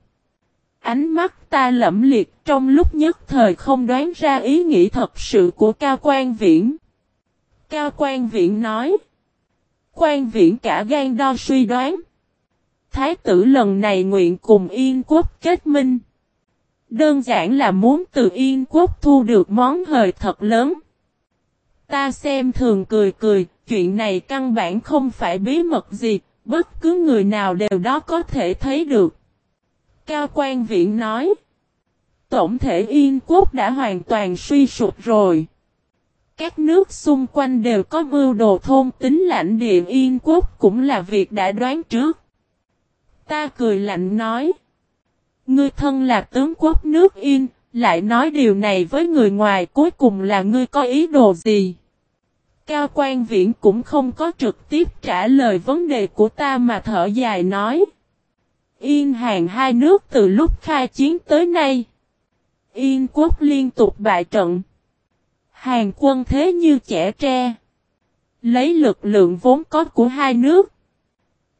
Ánh mắt ta lẫm liệt trong lúc nhất thời không đoán ra ý nghĩ thật sự của Cao Quan Viễn. Cao Quan Viễn nói. Quan Viễn cả gan đo suy đoán. Thái tử lần này nguyện cùng Yên Quốc kết minh. Đơn giản là muốn từ Yên Quốc thu được món hời thật lớn. Ta xem thường cười cười, chuyện này căn bản không phải bí mật gì, bất cứ người nào đều đó có thể thấy được. Cao quan viện nói. Tổng thể Yên quốc đã hoàn toàn suy sụp rồi. Các nước xung quanh đều có mưu đồ thôn tính lãnh địa Yên quốc cũng là việc đã đoán trước. Ta cười lạnh nói. Ngươi thân là tướng quốc nước Yên, lại nói điều này với người ngoài, cuối cùng là ngươi có ý đồ gì? Cao quan viễn cũng không có trực tiếp trả lời vấn đề của ta mà thở dài nói. Yên hàng hai nước từ lúc khai chiến tới nay. Yên quốc liên tục bại trận. Hàng quân thế như trẻ tre. Lấy lực lượng vốn có của hai nước.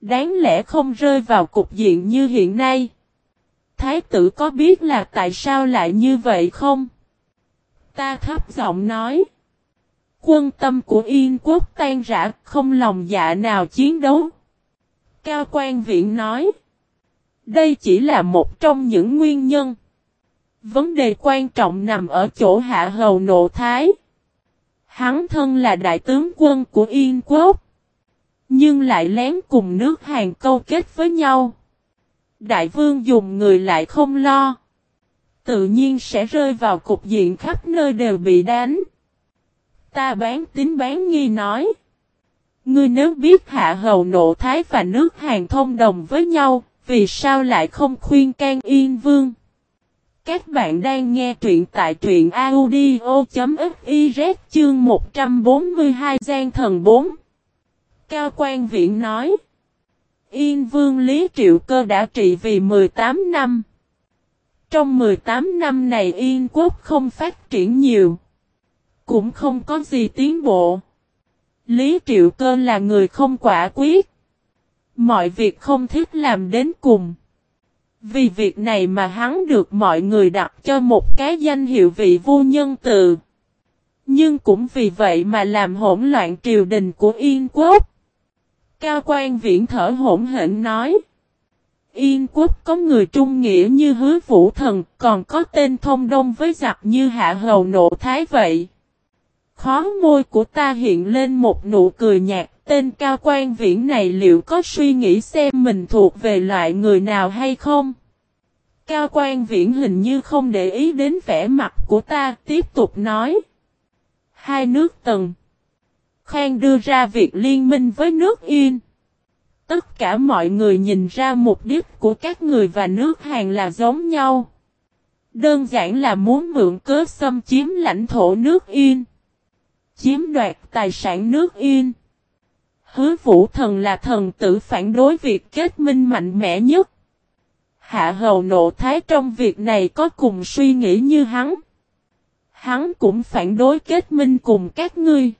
Đáng lẽ không rơi vào cục diện như hiện nay. Thái tử có biết là tại sao lại như vậy không? Ta thấp giọng nói. Quân tâm của Yên quốc tan rã, không lòng dạ nào chiến đấu. Cao quan viện nói. Đây chỉ là một trong những nguyên nhân. Vấn đề quan trọng nằm ở chỗ hạ hầu nộ thái. Hắn thân là đại tướng quân của Yên quốc. Nhưng lại lén cùng nước Hàn câu kết với nhau. Đại vương dùng người lại không lo. Tự nhiên sẽ rơi vào cục diện khắp nơi đều bị đánh. Ta bán tính bán nghi nói. Ngươi nếu biết hạ hầu nộ thái và nước hàng thông đồng với nhau, vì sao lại không khuyên can yên vương? Các bạn đang nghe truyện tại truyện audio.fiz chương 142 gian thần 4. Cao quan viện nói. Yên vương Lý Triệu Cơ đã trị vì 18 năm. Trong 18 năm này Yên quốc không phát triển nhiều. Cũng không có gì tiến bộ. Lý Triệu Cơ là người không quả quyết. Mọi việc không thích làm đến cùng. Vì việc này mà hắn được mọi người đặt cho một cái danh hiệu vị vô nhân từ. Nhưng cũng vì vậy mà làm hỗn loạn triều đình của Yên quốc. Cao quan viễn thở hỗn hển nói. Yên quốc có người trung nghĩa như hứa vũ thần, còn có tên thông đông với giặc như hạ hầu nộ thái vậy. Khó môi của ta hiện lên một nụ cười nhạt, tên cao quan viễn này liệu có suy nghĩ xem mình thuộc về loại người nào hay không? Cao quan viễn hình như không để ý đến vẻ mặt của ta, tiếp tục nói. Hai nước tầng. Khang đưa ra việc liên minh với nước Yên. Tất cả mọi người nhìn ra mục đích của các người và nước Hàn là giống nhau. Đơn giản là muốn mượn cớ xâm chiếm lãnh thổ nước Yên. Chiếm đoạt tài sản nước Yên. Hứa vũ thần là thần tử phản đối việc kết minh mạnh mẽ nhất. Hạ hầu nộ thái trong việc này có cùng suy nghĩ như hắn. Hắn cũng phản đối kết minh cùng các ngươi.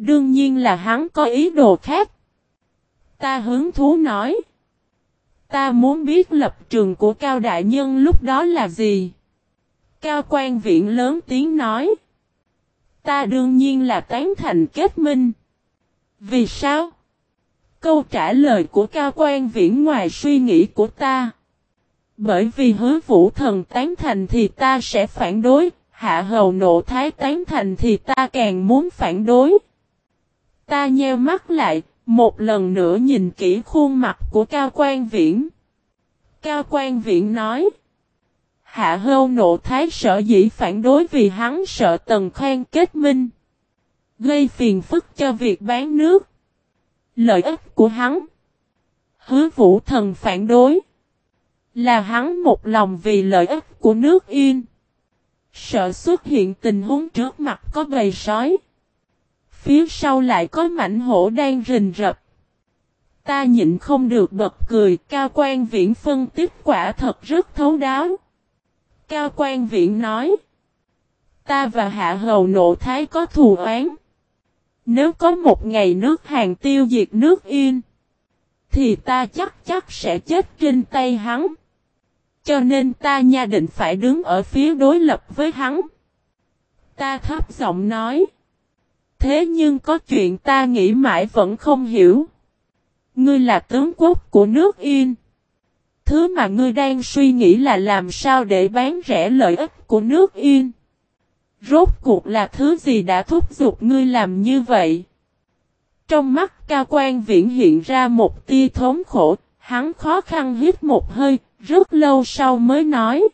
Đương nhiên là hắn có ý đồ khác. Ta hứng thú nói. Ta muốn biết lập trường của Cao Đại Nhân lúc đó là gì? Cao quan viện lớn tiếng nói. Ta đương nhiên là tán thành kết minh. Vì sao? Câu trả lời của Cao quan viễn ngoài suy nghĩ của ta. Bởi vì hứa vũ thần tán thành thì ta sẽ phản đối, hạ hầu nộ thái tán thành thì ta càng muốn phản đối. Ta nheo mắt lại, một lần nữa nhìn kỹ khuôn mặt của Cao quan Viễn. Cao quan Viễn nói. Hạ hâu nộ thái sợ dĩ phản đối vì hắn sợ tần khoan kết minh. Gây phiền phức cho việc bán nước. Lợi ích của hắn. Hứa vũ thần phản đối. Là hắn một lòng vì lợi ích của nước yên. Sợ xuất hiện tình huống trước mặt có bầy sói. Phía sau lại có mảnh hổ đang rình rập. Ta nhịn không được bật cười, cao quan viễn phân tích quả thật rất thấu đáo. Cao quan viễn nói. Ta và hạ hầu nộ thái có thù oán. Nếu có một ngày nước hàng tiêu diệt nước yên. Thì ta chắc chắc sẽ chết trên tay hắn. Cho nên ta nha định phải đứng ở phía đối lập với hắn. Ta thấp giọng nói. Thế nhưng có chuyện ta nghĩ mãi vẫn không hiểu. Ngươi là tướng quốc của nước Yên. Thứ mà ngươi đang suy nghĩ là làm sao để bán rẻ lợi ích của nước Yên. Rốt cuộc là thứ gì đã thúc giục ngươi làm như vậy? Trong mắt cao quan viễn hiện ra một tia thống khổ, hắn khó khăn hít một hơi, rất lâu sau mới nói.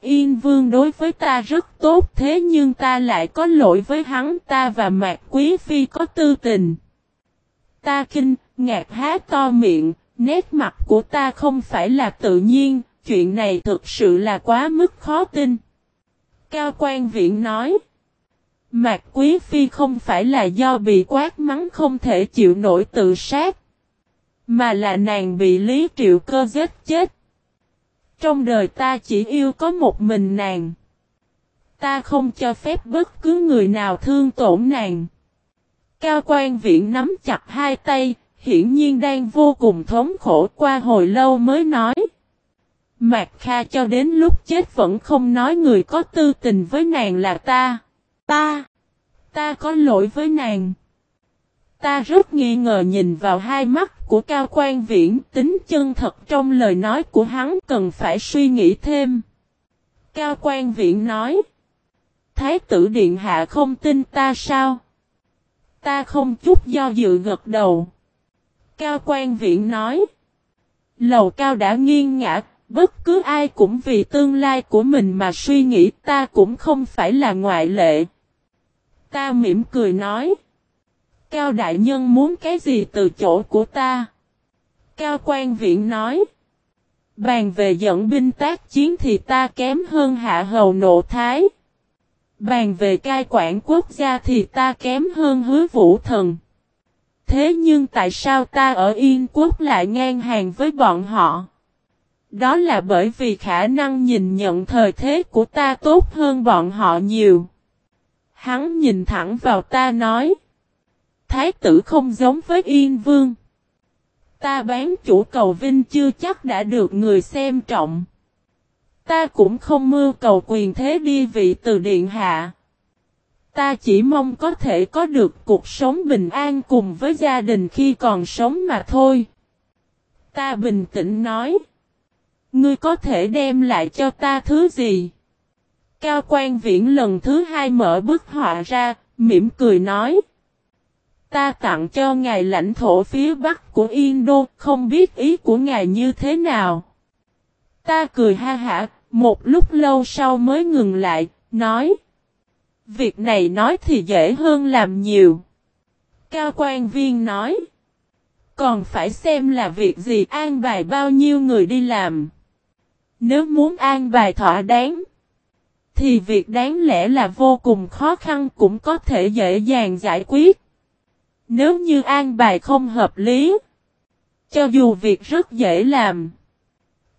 Yên vương đối với ta rất tốt thế nhưng ta lại có lỗi với hắn ta và mạc quý phi có tư tình. Ta kinh, ngạc há to miệng, nét mặt của ta không phải là tự nhiên, chuyện này thực sự là quá mức khó tin. Cao quan viện nói. Mạc quý phi không phải là do bị quát mắng không thể chịu nổi tự sát. Mà là nàng bị Lý Triệu Cơ giết chết. Trong đời ta chỉ yêu có một mình nàng. Ta không cho phép bất cứ người nào thương tổn nàng. Cao quan viện nắm chặt hai tay, hiển nhiên đang vô cùng thống khổ qua hồi lâu mới nói. Mạc Kha cho đến lúc chết vẫn không nói người có tư tình với nàng là ta. Ta! Ta có lỗi với nàng. Ta rất nghi ngờ nhìn vào hai mắt của Cao Quan Viễn tính chân thật trong lời nói của hắn cần phải suy nghĩ thêm. Cao Quan Viễn nói. Thái tử Điện Hạ không tin ta sao? Ta không chút do dự gật đầu. Cao Quan Viễn nói. Lầu cao đã nghiêng ngã, bất cứ ai cũng vì tương lai của mình mà suy nghĩ ta cũng không phải là ngoại lệ. Ta mỉm cười nói. Cao Đại Nhân muốn cái gì từ chỗ của ta? Cao Quan Viện nói. Bàn về dẫn binh tác chiến thì ta kém hơn hạ hầu nộ thái. Bàn về cai quản quốc gia thì ta kém hơn hứa vũ thần. Thế nhưng tại sao ta ở Yên quốc lại ngang hàng với bọn họ? Đó là bởi vì khả năng nhìn nhận thời thế của ta tốt hơn bọn họ nhiều. Hắn nhìn thẳng vào ta nói. Thái tử không giống với Yên Vương. Ta bán chủ cầu vinh chưa chắc đã được người xem trọng. Ta cũng không mưu cầu quyền thế đi vị từ điện hạ. Ta chỉ mong có thể có được cuộc sống bình an cùng với gia đình khi còn sống mà thôi. Ta bình tĩnh nói. Ngươi có thể đem lại cho ta thứ gì? Cao quan viễn lần thứ hai mở bức họa ra, mỉm cười nói. Ta tặng cho ngài lãnh thổ phía bắc của Indo, không biết ý của ngài như thế nào. Ta cười ha hả, một lúc lâu sau mới ngừng lại, nói. Việc này nói thì dễ hơn làm nhiều. Cao quan viên nói. Còn phải xem là việc gì an bài bao nhiêu người đi làm. Nếu muốn an bài thỏa đáng. Thì việc đáng lẽ là vô cùng khó khăn cũng có thể dễ dàng giải quyết. Nếu như an bài không hợp lý. Cho dù việc rất dễ làm.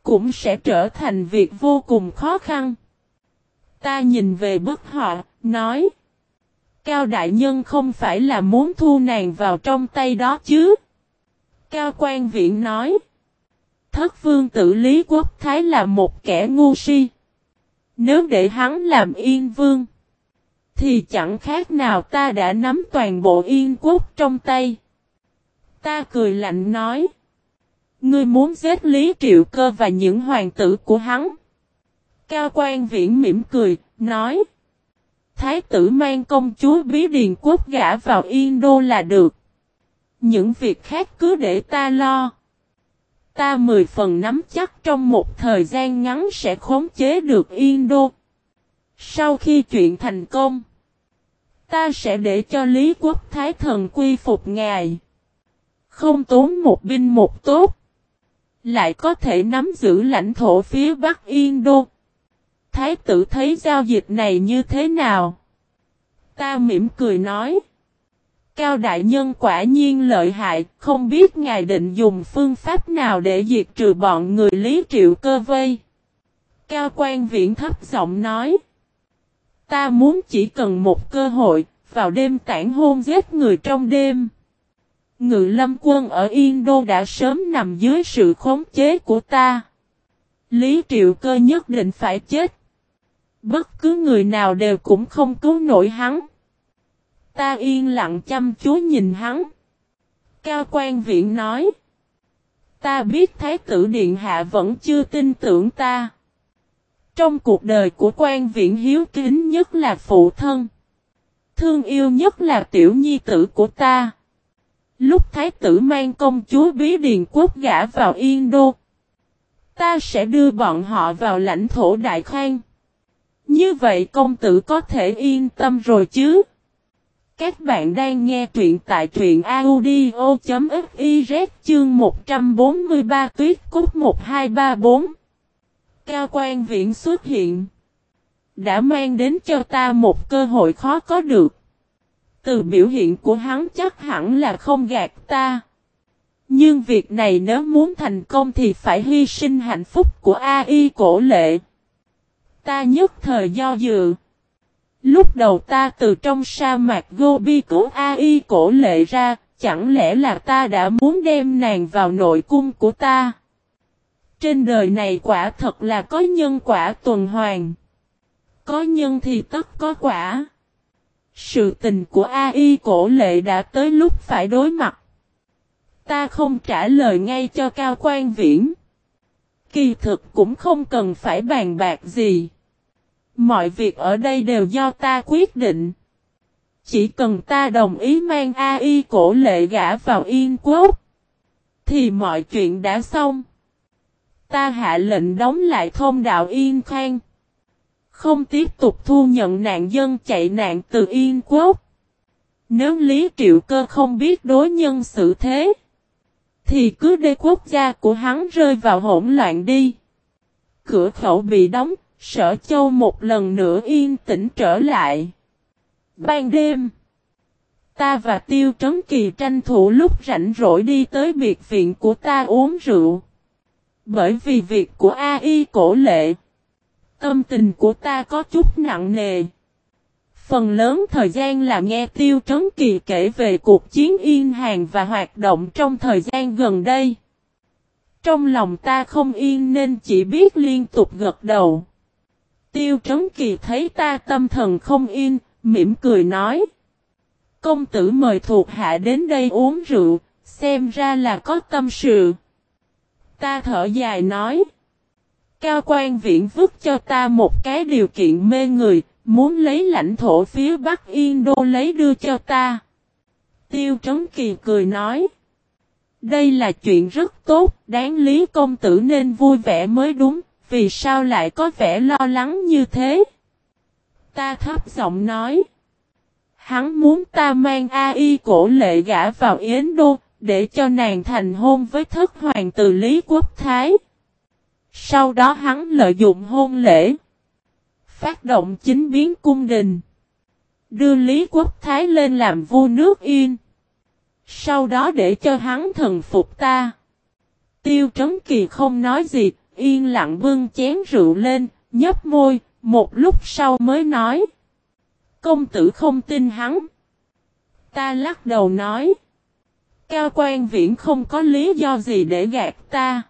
Cũng sẽ trở thành việc vô cùng khó khăn. Ta nhìn về bức họ, nói. Cao đại nhân không phải là muốn thu nàng vào trong tay đó chứ. Cao quan viện nói. Thất vương tử Lý Quốc Thái là một kẻ ngu si. Nếu để hắn làm yên vương. Thì chẳng khác nào ta đã nắm toàn bộ yên quốc trong tay. Ta cười lạnh nói. Ngươi muốn giết Lý Triệu Cơ và những hoàng tử của hắn. Cao quan viễn mỉm cười, nói. Thái tử mang công chúa bí điền quốc gã vào Yên Đô là được. Những việc khác cứ để ta lo. Ta mười phần nắm chắc trong một thời gian ngắn sẽ khống chế được Yên Đô. Sau khi chuyện thành công, ta sẽ để cho Lý Quốc Thái Thần quy phục ngài. Không tốn một binh một tốt. Lại có thể nắm giữ lãnh thổ phía Bắc Yên Đô. Thái tử thấy giao dịch này như thế nào? Ta mỉm cười nói. Cao đại nhân quả nhiên lợi hại, không biết ngài định dùng phương pháp nào để diệt trừ bọn người lý triệu cơ vây. Cao quan viện thấp giọng nói. Ta muốn chỉ cần một cơ hội, vào đêm tản hôn giết người trong đêm. Ngự lâm quân ở Yên Đô đã sớm nằm dưới sự khống chế của ta. Lý triệu cơ nhất định phải chết. Bất cứ người nào đều cũng không cứu nổi hắn. Ta yên lặng chăm chú nhìn hắn. Cao quan viện nói. Ta biết Thái tử Điện Hạ vẫn chưa tin tưởng ta. Trong cuộc đời của quan viễn hiếu kính nhất là phụ thân. Thương yêu nhất là tiểu nhi tử của ta. Lúc Thái tử mang công chúa Bí Điền Quốc gã vào Yên Đô. Ta sẽ đưa bọn họ vào lãnh thổ Đại Khang. Như vậy công tử có thể yên tâm rồi chứ? Các bạn đang nghe truyện tại truyện audio.fiz chương 143 tuyết cốt 1234. Cao quan viện xuất hiện. Đã mang đến cho ta một cơ hội khó có được. Từ biểu hiện của hắn chắc hẳn là không gạt ta. Nhưng việc này nếu muốn thành công thì phải hy sinh hạnh phúc của AI cổ lệ. Ta nhất thời do dự. Lúc đầu ta từ trong sa mạc Gobi cứu A.I. cổ lệ ra, chẳng lẽ là ta đã muốn đem nàng vào nội cung của ta? Trên đời này quả thật là có nhân quả tuần hoàn. Có nhân thì tất có quả. Sự tình của Ai cổ lệ đã tới lúc phải đối mặt. Ta không trả lời ngay cho Cao quan Viễn. Kỳ thực cũng không cần phải bàn bạc gì. Mọi việc ở đây đều do ta quyết định. Chỉ cần ta đồng ý mang Ai cổ lệ gã vào Yên Quốc. Thì mọi chuyện đã xong. Ta hạ lệnh đóng lại thôn đạo Yên Khang. Không tiếp tục thu nhận nạn dân chạy nạn từ Yên Quốc. Nếu Lý Triệu Cơ không biết đối nhân xử thế. Thì cứ để quốc gia của hắn rơi vào hỗn loạn đi. Cửa khẩu bị đóng, sở châu một lần nữa yên tĩnh trở lại. Ban đêm, ta và Tiêu Trấn Kỳ tranh thủ lúc rảnh rỗi đi tới biệt viện của ta uống rượu. Bởi vì việc của AI cổ lệ, tâm tình của ta có chút nặng nề. Phần lớn thời gian là nghe Tiêu Trấn Kỳ kể về cuộc chiến yên hàng và hoạt động trong thời gian gần đây. Trong lòng ta không yên nên chỉ biết liên tục gật đầu. Tiêu Trấn Kỳ thấy ta tâm thần không yên, mỉm cười nói. Công tử mời thuộc hạ đến đây uống rượu, xem ra là có tâm sự. Ta thở dài nói. Cao quan viện vứt cho ta một cái điều kiện mê người, muốn lấy lãnh thổ phía Bắc Yên Đô lấy đưa cho ta. Tiêu Trấn Kỳ cười nói. Đây là chuyện rất tốt, đáng lý công tử nên vui vẻ mới đúng, vì sao lại có vẻ lo lắng như thế? Ta thấp giọng nói. Hắn muốn ta mang A.I. cổ lệ gã vào Yến Đô, để cho nàng thành hôn với thất hoàng tử Lý Quốc Thái. Sau đó hắn lợi dụng hôn lễ. Phát động chính biến cung đình. Đưa Lý Quốc Thái lên làm vua nước Yên. Sau đó để cho hắn thần phục ta. Tiêu Trấn Kỳ không nói gì, yên lặng bưng chén rượu lên, nhấp môi, một lúc sau mới nói. Công tử không tin hắn. Ta lắc đầu nói. Cao quan viễn không có lý do gì để gạt ta.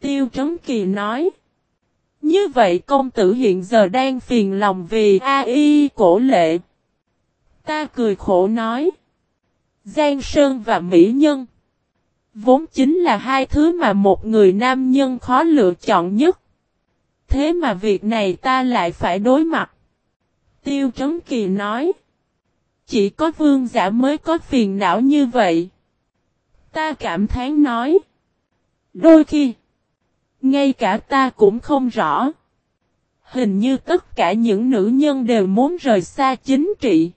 Tiêu Trấn Kỳ nói. Như vậy công tử hiện giờ đang phiền lòng vì AI cổ lệ. Ta cười khổ nói. Giang Sơn và Mỹ Nhân. Vốn chính là hai thứ mà một người nam nhân khó lựa chọn nhất. Thế mà việc này ta lại phải đối mặt. Tiêu Trấn Kỳ nói. Chỉ có vương giả mới có phiền não như vậy. Ta cảm thán nói. Đôi khi. Ngay cả ta cũng không rõ. Hình như tất cả những nữ nhân đều muốn rời xa chính trị.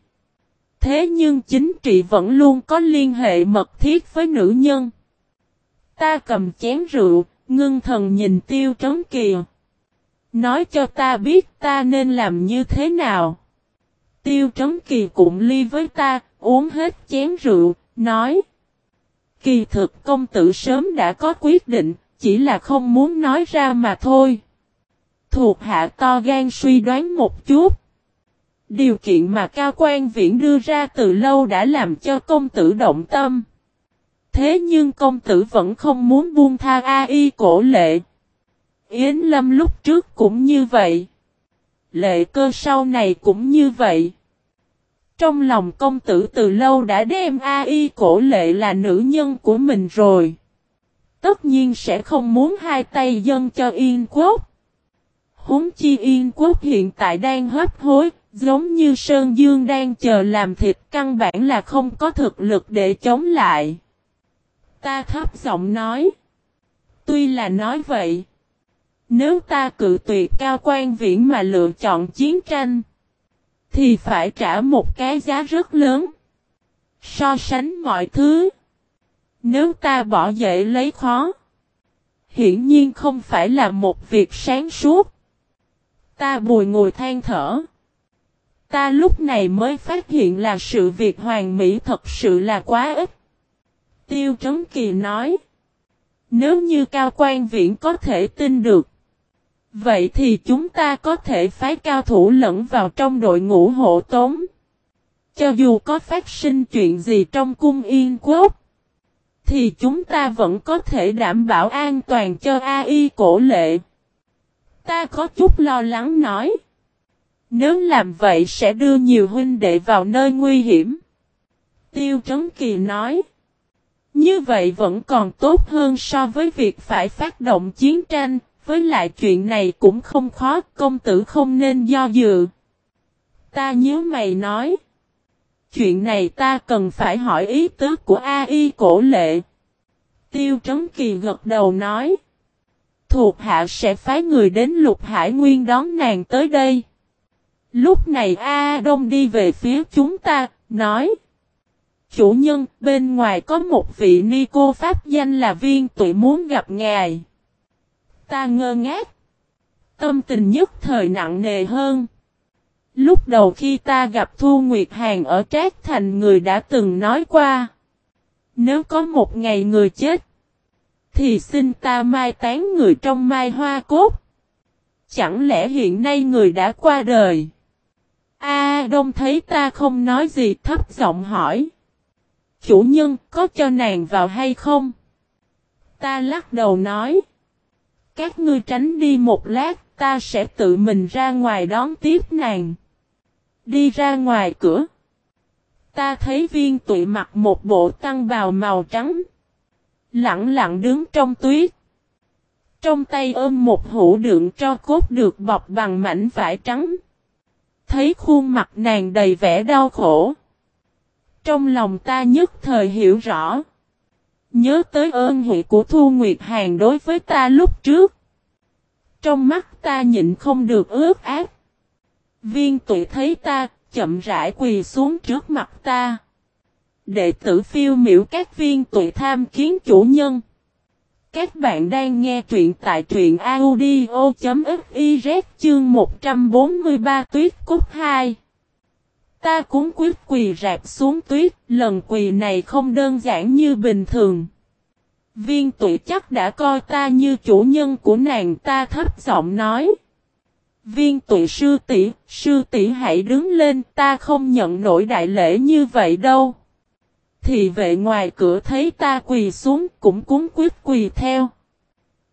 Thế nhưng chính trị vẫn luôn có liên hệ mật thiết với nữ nhân. Ta cầm chén rượu, ngưng thần nhìn tiêu trấn kìa. Nói cho ta biết ta nên làm như thế nào. Tiêu trấn kỳ cũng ly với ta, uống hết chén rượu, nói. Kỳ thực công tử sớm đã có quyết định, chỉ là không muốn nói ra mà thôi. Thuộc hạ to gan suy đoán một chút. Điều kiện mà cao quan viễn đưa ra từ lâu đã làm cho công tử động tâm. Thế nhưng công tử vẫn không muốn buông tha A.I. cổ lệ. Yến Lâm lúc trước cũng như vậy. Lệ cơ sau này cũng như vậy. Trong lòng công tử từ lâu đã đem A.I. cổ lệ là nữ nhân của mình rồi. Tất nhiên sẽ không muốn hai tay dân cho Yên Quốc. Húng chi Yên Quốc hiện tại đang hấp hối, giống như Sơn Dương đang chờ làm thịt căn bản là không có thực lực để chống lại. Ta thấp giọng nói. Tuy là nói vậy. Nếu ta cự tuyệt cao quan viễn mà lựa chọn chiến tranh. Thì phải trả một cái giá rất lớn. So sánh mọi thứ. Nếu ta bỏ dễ lấy khó. Hiển nhiên không phải là một việc sáng suốt. Ta bùi ngồi than thở. Ta lúc này mới phát hiện là sự việc hoàn mỹ thật sự là quá ít. Tiêu Trấn Kỳ nói. Nếu như Cao quan Viễn có thể tin được. Vậy thì chúng ta có thể phái cao thủ lẫn vào trong đội ngũ hộ tống. Cho dù có phát sinh chuyện gì trong cung yên quốc, thì chúng ta vẫn có thể đảm bảo an toàn cho AI cổ lệ. Ta có chút lo lắng nói. Nếu làm vậy sẽ đưa nhiều huynh đệ vào nơi nguy hiểm. Tiêu Trấn Kỳ nói. Như vậy vẫn còn tốt hơn so với việc phải phát động chiến tranh, với lại chuyện này cũng không khó, công tử không nên do dự. Ta nhớ mày nói. Chuyện này ta cần phải hỏi ý tứ của A.I. cổ lệ. Tiêu Trấn Kỳ gật đầu nói. Thuộc hạ sẽ phái người đến lục hải nguyên đón nàng tới đây. Lúc này A Đông đi về phía chúng ta, nói. Chủ nhân, bên ngoài có một vị ni cô pháp danh là viên tụi muốn gặp ngài. Ta ngơ ngác. Tâm tình nhất thời nặng nề hơn. Lúc đầu khi ta gặp Thu Nguyệt Hàn ở Trác Thành người đã từng nói qua. Nếu có một ngày người chết, thì xin ta mai tán người trong mai hoa cốt. Chẳng lẽ hiện nay người đã qua đời? A Đông thấy ta không nói gì thấp giọng hỏi. Chủ nhân có cho nàng vào hay không? Ta lắc đầu nói. Các ngươi tránh đi một lát, ta sẽ tự mình ra ngoài đón tiếp nàng. Đi ra ngoài cửa. Ta thấy viên tụy mặc một bộ tăng bào màu trắng. Lặng lặng đứng trong tuyết. Trong tay ôm một hũ đựng cho cốt được bọc bằng mảnh vải trắng. Thấy khuôn mặt nàng đầy vẻ đau khổ. Trong lòng ta nhất thời hiểu rõ. Nhớ tới ơn huệ của Thu Nguyệt Hàn đối với ta lúc trước. Trong mắt ta nhịn không được ướt ác. Viên tụi thấy ta, chậm rãi quỳ xuống trước mặt ta. Đệ tử phiêu miểu các viên tụi tham kiến chủ nhân. Các bạn đang nghe truyện tại truyện audio.fiz chương 143 tuyết cúc 2. Ta cúng quyết quỳ rạp xuống tuyết, lần quỳ này không đơn giản như bình thường. Viên tụi chắc đã coi ta như chủ nhân của nàng ta thấp giọng nói. Viên tụi sư tỷ, sư tỷ hãy đứng lên, ta không nhận nổi đại lễ như vậy đâu. Thì vệ ngoài cửa thấy ta quỳ xuống cũng cúng quyết quỳ theo.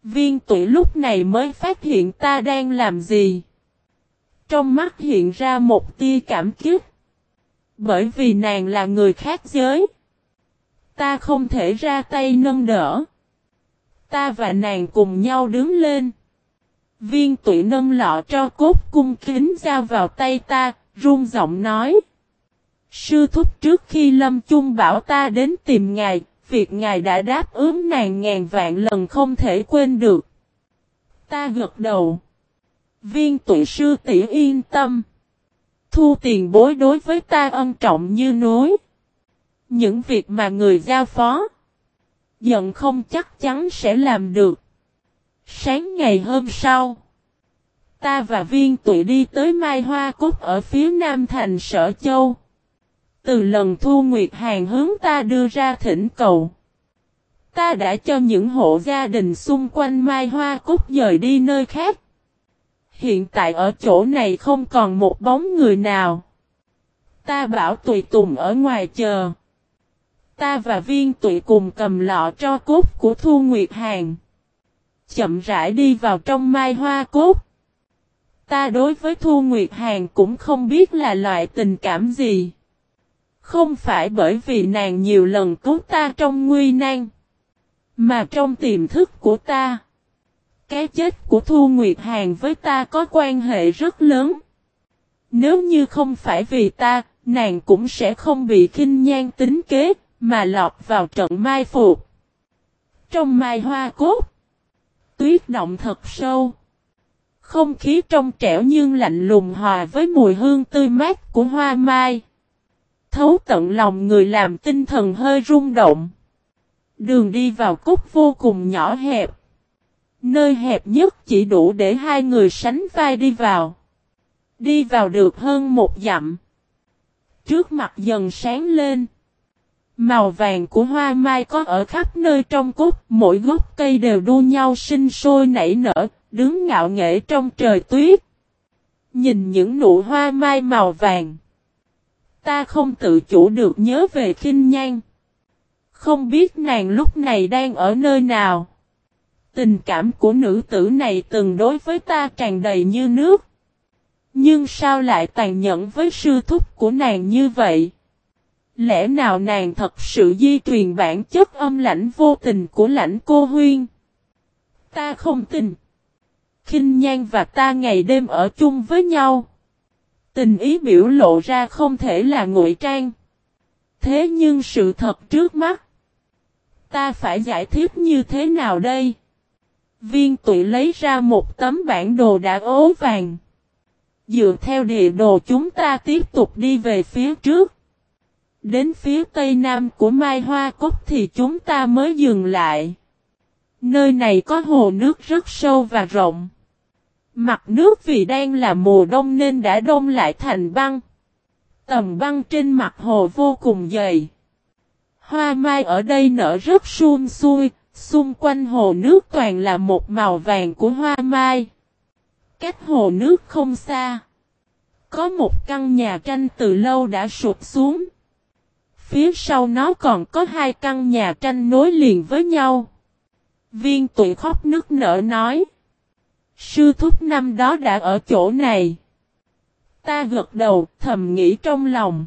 Viên tụi lúc này mới phát hiện ta đang làm gì. Trong mắt hiện ra một tia cảm kích. Bởi vì nàng là người khác giới. Ta không thể ra tay nâng đỡ. Ta và nàng cùng nhau đứng lên. Viên tụy nâng lọ cho cốt cung kính giao vào tay ta, run giọng nói. Sư thúc trước khi lâm chung bảo ta đến tìm ngài, việc ngài đã đáp ứng nàng ngàn vạn lần không thể quên được. Ta gật đầu. Viên tụy sư tỷ yên tâm. Thu tiền bối đối với ta ân trọng như núi. Những việc mà người giao phó. Giận không chắc chắn sẽ làm được. Sáng ngày hôm sau. Ta và viên tụi đi tới Mai Hoa Cúc ở phía nam thành Sở Châu. Từ lần Thu Nguyệt Hàng hướng ta đưa ra thỉnh cầu. Ta đã cho những hộ gia đình xung quanh Mai Hoa Cúc dời đi nơi khác. Hiện tại ở chỗ này không còn một bóng người nào. Ta bảo tùy tùng ở ngoài chờ. Ta và viên tụi cùng cầm lọ cho cốt của Thu Nguyệt Hàn. Chậm rãi đi vào trong mai hoa cốt. Ta đối với Thu Nguyệt Hàn cũng không biết là loại tình cảm gì. Không phải bởi vì nàng nhiều lần cứu ta trong nguy nan. Mà trong tiềm thức của ta. Cái chết của Thu Nguyệt Hàn với ta có quan hệ rất lớn. Nếu như không phải vì ta, nàng cũng sẽ không bị khinh nhan tính kế, mà lọt vào trận mai phục. Trong mai hoa cốt, tuyết động thật sâu. Không khí trong trẻo nhưng lạnh lùng hòa với mùi hương tươi mát của hoa mai. Thấu tận lòng người làm tinh thần hơi rung động. Đường đi vào cúc vô cùng nhỏ hẹp. Nơi hẹp nhất chỉ đủ để hai người sánh vai đi vào. Đi vào được hơn một dặm. Trước mặt dần sáng lên. Màu vàng của hoa mai có ở khắp nơi trong cúc, mỗi gốc cây đều đua nhau sinh sôi nảy nở, Đứng ngạo nghễ trong trời tuyết. Nhìn những nụ hoa mai màu vàng. Ta không tự chủ được nhớ về khinh nhan. Không biết nàng lúc này đang ở nơi nào. Tình cảm của nữ tử này từng đối với ta tràn đầy như nước. Nhưng sao lại tàn nhẫn với sư thúc của nàng như vậy? Lẽ nào nàng thật sự di truyền bản chất âm lãnh vô tình của lãnh cô huyên? Ta không tin. kinh Nhan và ta ngày đêm ở chung với nhau. Tình ý biểu lộ ra không thể là ngụy trang. Thế nhưng sự thật trước mắt. Ta phải giải thích như thế nào đây? Viên tụy lấy ra một tấm bản đồ đã ố vàng. Dựa theo địa đồ chúng ta tiếp tục đi về phía trước. Đến phía tây nam của Mai Hoa Cốc thì chúng ta mới dừng lại. Nơi này có hồ nước rất sâu và rộng. Mặt nước vì đang là mùa đông nên đã đông lại thành băng. Tầm băng trên mặt hồ vô cùng dày. Hoa mai ở đây nở rất sum xuôi, xung quanh hồ nước toàn là một màu vàng của hoa mai. Cách hồ nước không xa. Có một căn nhà tranh từ lâu đã sụp xuống. Phía sau nó còn có hai căn nhà tranh nối liền với nhau. Viên tụi khóc nước nở nói. Sư thúc năm đó đã ở chỗ này. Ta gật đầu, thầm nghĩ trong lòng.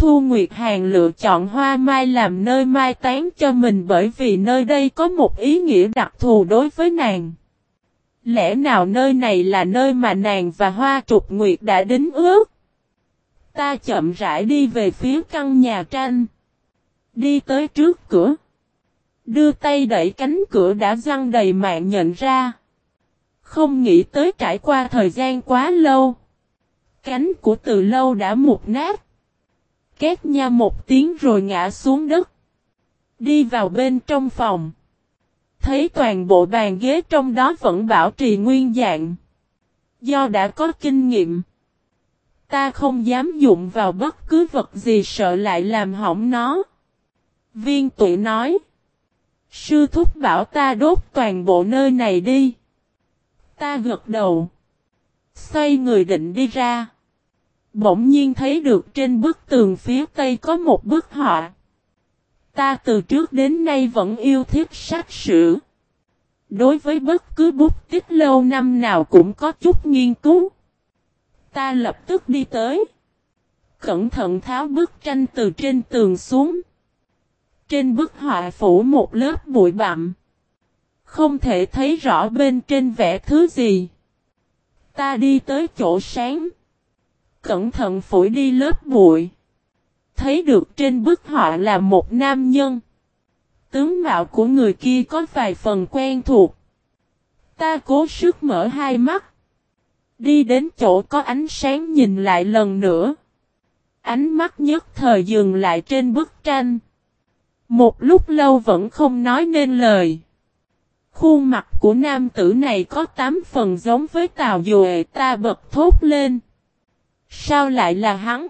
Thu Nguyệt Hàn lựa chọn hoa mai làm nơi mai tán cho mình bởi vì nơi đây có một ý nghĩa đặc thù đối với nàng. Lẽ nào nơi này là nơi mà nàng và hoa trục nguyệt đã đính ước? Ta chậm rãi đi về phía căn nhà tranh. Đi tới trước cửa. Đưa tay đẩy cánh cửa đã răng đầy mạng nhận ra. Không nghĩ tới trải qua thời gian quá lâu. Cánh của từ lâu đã mục nát. Két nha một tiếng rồi ngã xuống đất. Đi vào bên trong phòng. Thấy toàn bộ bàn ghế trong đó vẫn bảo trì nguyên dạng. Do đã có kinh nghiệm. Ta không dám dụng vào bất cứ vật gì sợ lại làm hỏng nó. Viên tụi nói. Sư thúc bảo ta đốt toàn bộ nơi này đi. Ta gật đầu. Xoay người định đi ra. Bỗng nhiên thấy được trên bức tường phía tây có một bức họa. Ta từ trước đến nay vẫn yêu thích sách sử. Đối với bất cứ bút tích lâu năm nào cũng có chút nghiên cứu. Ta lập tức đi tới. Cẩn thận tháo bức tranh từ trên tường xuống. Trên bức họa phủ một lớp bụi bặm. Không thể thấy rõ bên trên vẽ thứ gì. Ta đi tới chỗ sáng. Cẩn thận phổi đi lớp bụi. Thấy được trên bức họa là một nam nhân. Tướng mạo của người kia có vài phần quen thuộc. Ta cố sức mở hai mắt. Đi đến chỗ có ánh sáng nhìn lại lần nữa. Ánh mắt nhất thời dừng lại trên bức tranh. Một lúc lâu vẫn không nói nên lời. Khuôn mặt của nam tử này có tám phần giống với Tào Dùa ta bật thốt lên. Sao lại là hắn?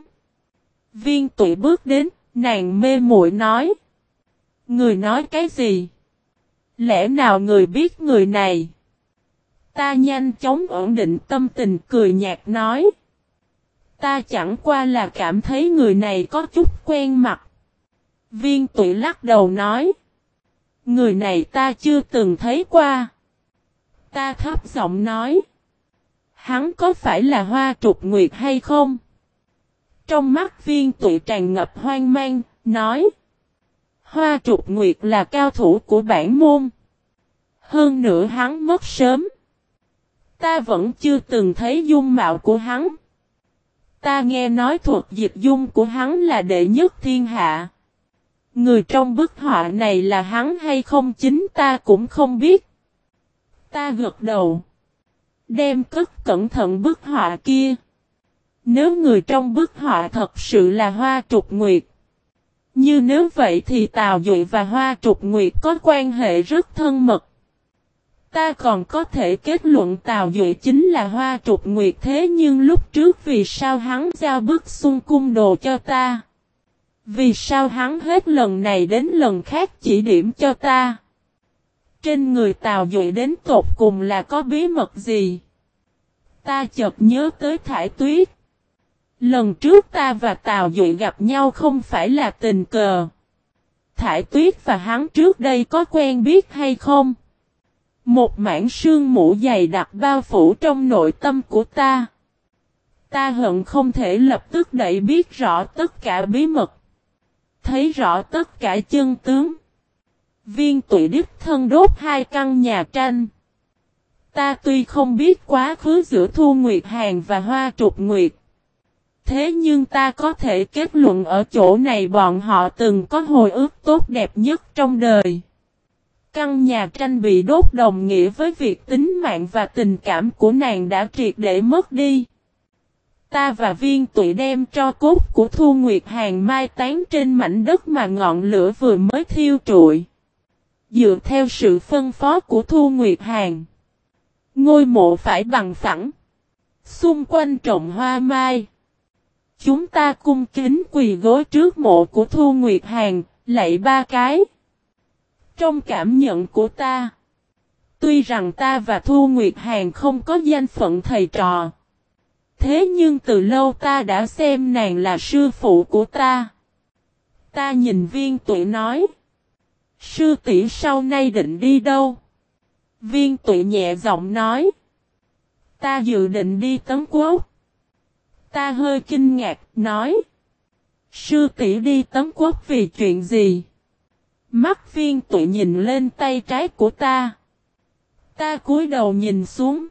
Viên tụy bước đến, nàng mê muội nói. Người nói cái gì? Lẽ nào người biết người này? Ta nhanh chóng ổn định tâm tình cười nhạt nói. Ta chẳng qua là cảm thấy người này có chút quen mặt. Viên tụy lắc đầu nói. Người này ta chưa từng thấy qua. Ta thấp giọng nói. Hắn có phải là hoa trục nguyệt hay không? Trong mắt viên tụi tràn ngập hoang mang, nói. Hoa trục nguyệt là cao thủ của bản môn. Hơn nữa hắn mất sớm. Ta vẫn chưa từng thấy dung mạo của hắn. Ta nghe nói thuật diệt dung của hắn là đệ nhất thiên hạ. Người trong bức họa này là hắn hay không chính ta cũng không biết. Ta gật đầu. Đem cất cẩn thận bức họa kia. Nếu người trong bức họa thật sự là hoa trục nguyệt. Như nếu vậy thì Tào Duệ và Hoa Trục Nguyệt có quan hệ rất thân mật. Ta còn có thể kết luận Tào Duệ chính là Hoa Trục Nguyệt thế nhưng lúc trước vì sao hắn giao bức xung cung đồ cho ta? Vì sao hắn hết lần này đến lần khác chỉ điểm cho ta? Trên người Tào Duệ đến tột cùng là có bí mật gì? Ta chợt nhớ tới thải tuyết. Lần trước ta và Tào Duệ gặp nhau không phải là tình cờ. Thải tuyết và hắn trước đây có quen biết hay không? Một mảng sương mũ dày đặc bao phủ trong nội tâm của ta. Ta hận không thể lập tức đẩy biết rõ tất cả bí mật. Thấy rõ tất cả chân tướng. Viên tụy đích thân đốt hai căn nhà tranh. Ta tuy không biết quá khứ giữa Thu Nguyệt Hàng và Hoa Trục Nguyệt. Thế nhưng ta có thể kết luận ở chỗ này bọn họ từng có hồi ức tốt đẹp nhất trong đời. Căn nhà tranh bị đốt đồng nghĩa với việc tính mạng và tình cảm của nàng đã triệt để mất đi. Ta và viên tụi đem cho cốt của Thu Nguyệt Hàng mai tán trên mảnh đất mà ngọn lửa vừa mới thiêu trụi. Dựa theo sự phân phó của Thu Nguyệt Hàn. Ngôi mộ phải bằng phẳng. Xung quanh trồng hoa mai. Chúng ta cung kính quỳ gối trước mộ của Thu Nguyệt Hàn, lạy ba cái. Trong cảm nhận của ta, tuy rằng ta và Thu Nguyệt Hàn không có danh phận thầy trò, thế nhưng từ lâu ta đã xem nàng là sư phụ của ta. Ta nhìn viên tuổi nói, sư tỷ sau nay định đi đâu? Viên tụ nhẹ giọng nói, ta dự định đi tấn quốc. Ta hơi kinh ngạc, nói. Sư tỷ đi tấn quốc vì chuyện gì? Mắt viên tụi nhìn lên tay trái của ta. Ta cúi đầu nhìn xuống.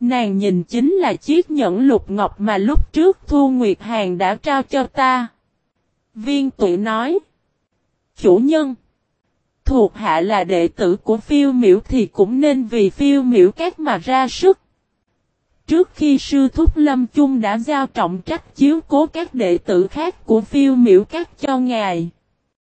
Nàng nhìn chính là chiếc nhẫn lục ngọc mà lúc trước Thu Nguyệt Hàng đã trao cho ta. Viên tụi nói. Chủ nhân. Thuộc hạ là đệ tử của phiêu miểu thì cũng nên vì phiêu miểu các mà ra sức. Trước khi sư thúc lâm chung đã giao trọng trách chiếu cố các đệ tử khác của phiêu miểu các cho ngài.